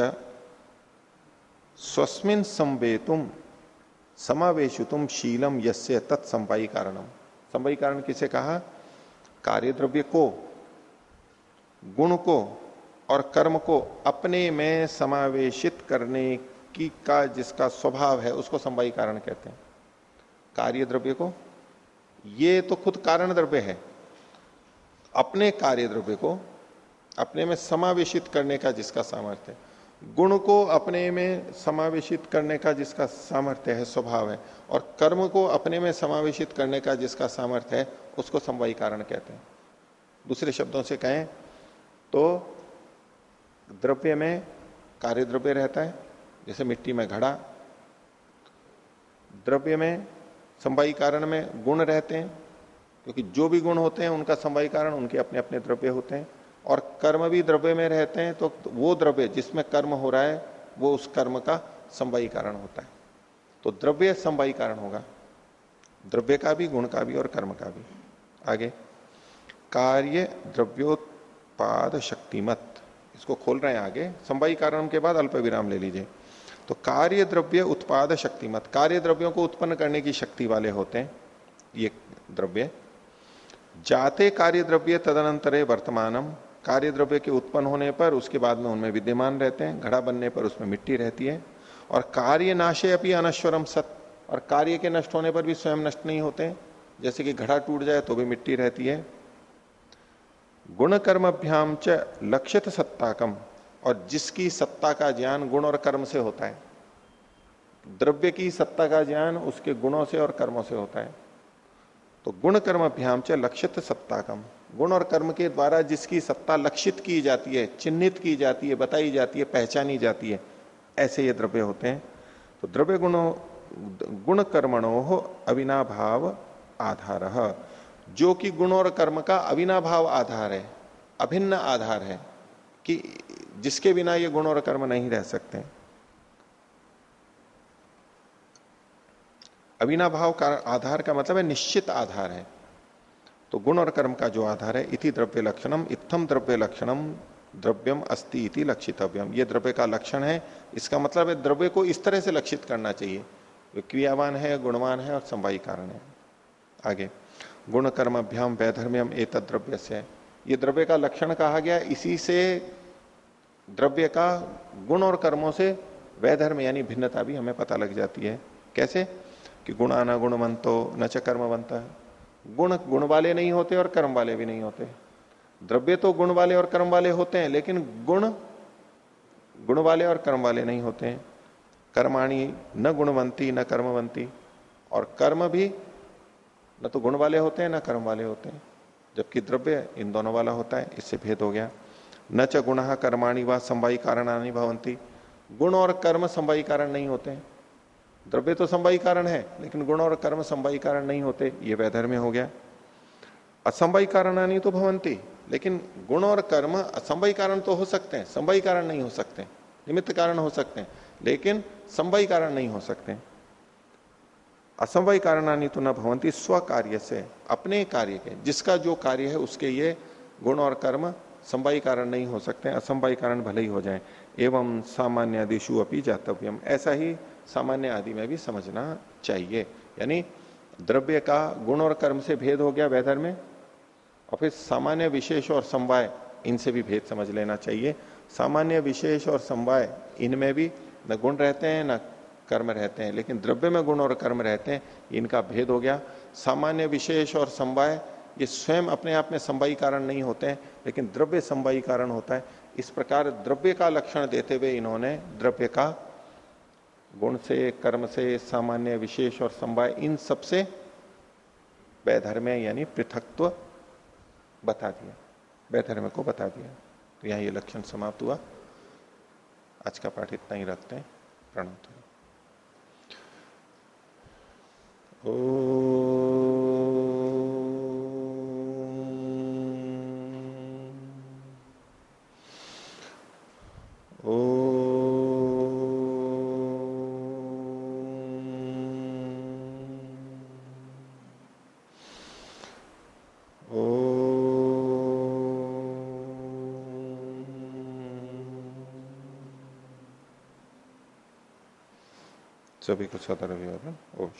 स्वस्मिन संवेतुम समावेशुतुम शीलम यस्य तत्संवाई कारणम संवाई कारण किसे कहा? कार्य द्रव्य को, गुण को और कर्म को अपने में समावेशित करने की का जिसका स्वभाव है, उसको संवाई कारण कहते हैं। कार्य द्रव्य को, ये तो खुद कारण द्रव्य है। अपने कार्य द्रव्य को अपने में समावेशित करने का जिसका सामर्थ्य है। गुण को अपने में समावेशित करने का जिसका सामर्थ्य है, स्वभाव है, और कर्म को अपने में समावेशित करने का जिसका सामर्थ्य है, उसको समवायी कारण कहते हैं। दूसरे शब्दों से कहें तो द्रव्य में कार्य द्रव्य रहता है, जैसे मिट्टी में घड़ा। द्रव्य में संवाई कारण में गुण रहते हैं, क्योंकि जो भी गुण होते हैं, उनका संवाई कारण उनके अपने अपने द्रव्य होते हैं। और कर्म भी द्रव्य में रहते हैं तो वो द्रव्य जिसमें कर्म हो रहा है, वो उस कर्म का संवाई कारण होता है। तो द्रव्य संवाई कारण होगा। द्रव्य का भी, गुण का भी और कर्म का भी। आगे, कार्य द्रव्योत्पाद शक्तिमत। इसको खोल रहे हैं आगे। संवाई कारण के बाद अल्प विराम ले लीजिए। तो कार्य द्रव्य उत्पाद शक्तिमत। कार्य द्रव्यों को उत्पन्न करने की शक्ति वाले होते हैं, ये द्रव्य। जाते कार्य द्रव्य तदनंतरे वर्तमानम। कार्य द्रव्य के उत्पन्न होने पर उसके बाद में उनमें विद्यमान रहते हैं, घड़ा बनने पर उसमें मिट्टी रहती है। और कार्य नाशे अपनी अनश्वरम सत। और कार्य के नष्ट होने पर भी स्वयं नष्ट नहीं होते। जैसे कि घड़ा टूट जाए तो भी मिट्टी रहती है। गुण कर्म अभ्याम च लक्षित सत्ताकम। और जिसकी सत्ता का ज्ञान गुण और कर्म से होता है। द्रव्य की सत्ता का ज्ञान उसके गुणों से और कर्मों से होता है। तो गुण कर्म अभ्याम च लक्षित सत्ताकम। गुण और कर्म के द्वारा जिसकी सत्ता लक्षित की जाती है, चिन्हित की जाती है, बताई जाती है, पहचानी जाती है, ऐसे ये द्रव्य होते हैं। तो द्रव्य गुणों, गुण कर्मणो अविनाभाव आधार। जो कि गुण और कर्म का अविनाभाव आधार है, अभिन्न आधार है, कि जिसके बिना ये गुण और कर्म नहीं रह सकते। अविनाभाव का आधार का मतलब है निश्चित आधार है। तो गुण और कर्म का जो आधार है, इति द्रव्य लक्षणम, इत्थम द्रव्य लक्षणम, द्रव्यम अस्ति इति लक्षितव्यम। ये द्रव्य का लक्षण है, इसका मतलब है द्रव्य को इस तरह से लक्षित करना चाहिए। क्रियावान है, गुणवान है और संवाई कारण है। आगे, गुण, कर्म, अभ्याम, वैधर्म्यम एक द्रव्य से ये द्रव्य का लक्षण कहा गया, इसी से द्रव्य का गुण और कर्मों से वैधर्म यानी भिन्नता भी हमें पता लग जाती है। कैसे? कि गुण आना गुणवंतो न च कर्मवंत। है गुण गुण वाले नहीं होते और कर्म वाले भी नहीं होते। द्रव्य तो गुण वाले और कर्म वाले होते हैं, लेकिन गुण गुण वाले और कर्म वाले नहीं होते हैं। कर्माणी न गुणवंती, न कर्मवंती। और कर्म भी न तो गुण वाले होते हैं, न कर्म वाले होते हैं। जबकि द्रव्य इन दोनों वाला होता है, इससे भेद हो गया। न च गुण कर्माणी व संवाई कारणानी भवंती गुण और कर्म संवाई कारण नहीं होते हैं। द्रव्य तो संवाई कारण है, लेकिन गुण और कर्म संवाई कारण नहीं होते, ये वैधर में हो गया। असंवाई कारणानी तो भवंती, लेकिन गुण और कर्म असंभवी कारण तो हो सकते हैं संभवी कारण नहीं हो सकते, निमित्त कारण हो सकते हैं, लेकिन संभवी कारण नहीं हो सकते। असंभवी कारणानी तो न भवंती, स्व कार्य से, अपने कार्य के, जिसका जो कार्य है उसके ये गुण और कर्म संभवी कारण नहीं हो सकते असंभवी कारण भले ही हो जाए। एवं सामान्य दिशु अपनी जातव्यम, ऐसा ही सामान्य आदि में भी समझना चाहिए। यानी द्रव्य का गुण और कर्म से भेद हो गया वैधर में, और फिर सामान्य विशेष और समवाय, इनसे भी भेद समझ लेना चाहिए। सामान्य विशेष और समवाय, इनमें भी न गुण रहते हैं, न कर्म रहते हैं, लेकिन द्रव्य में गुण और कर्म रहते हैं, इनका भेद हो गया। सामान्य विशेष और समवाय, ये स्वयं अपने आप में संवाई कारण नहीं होते हैं, लेकिन द्रव्य संवाई कारण होता है। इस प्रकार द्रव्य का लक्षण देते हुए इन्होंने द्रव्य का गुण से, कर्म से, सामान्य, विशेष और समवाय इन सबसे वैधर्म्य यानी पृथकत्व बता दिया। वैधर्म को बता दिया। तो यहाँ ये लक्षण समाप्त हुआ। आज का पाठ इतना ही रखते हैं। प्रणव ओ Զավիկ Ցադարովի առն, ոչ։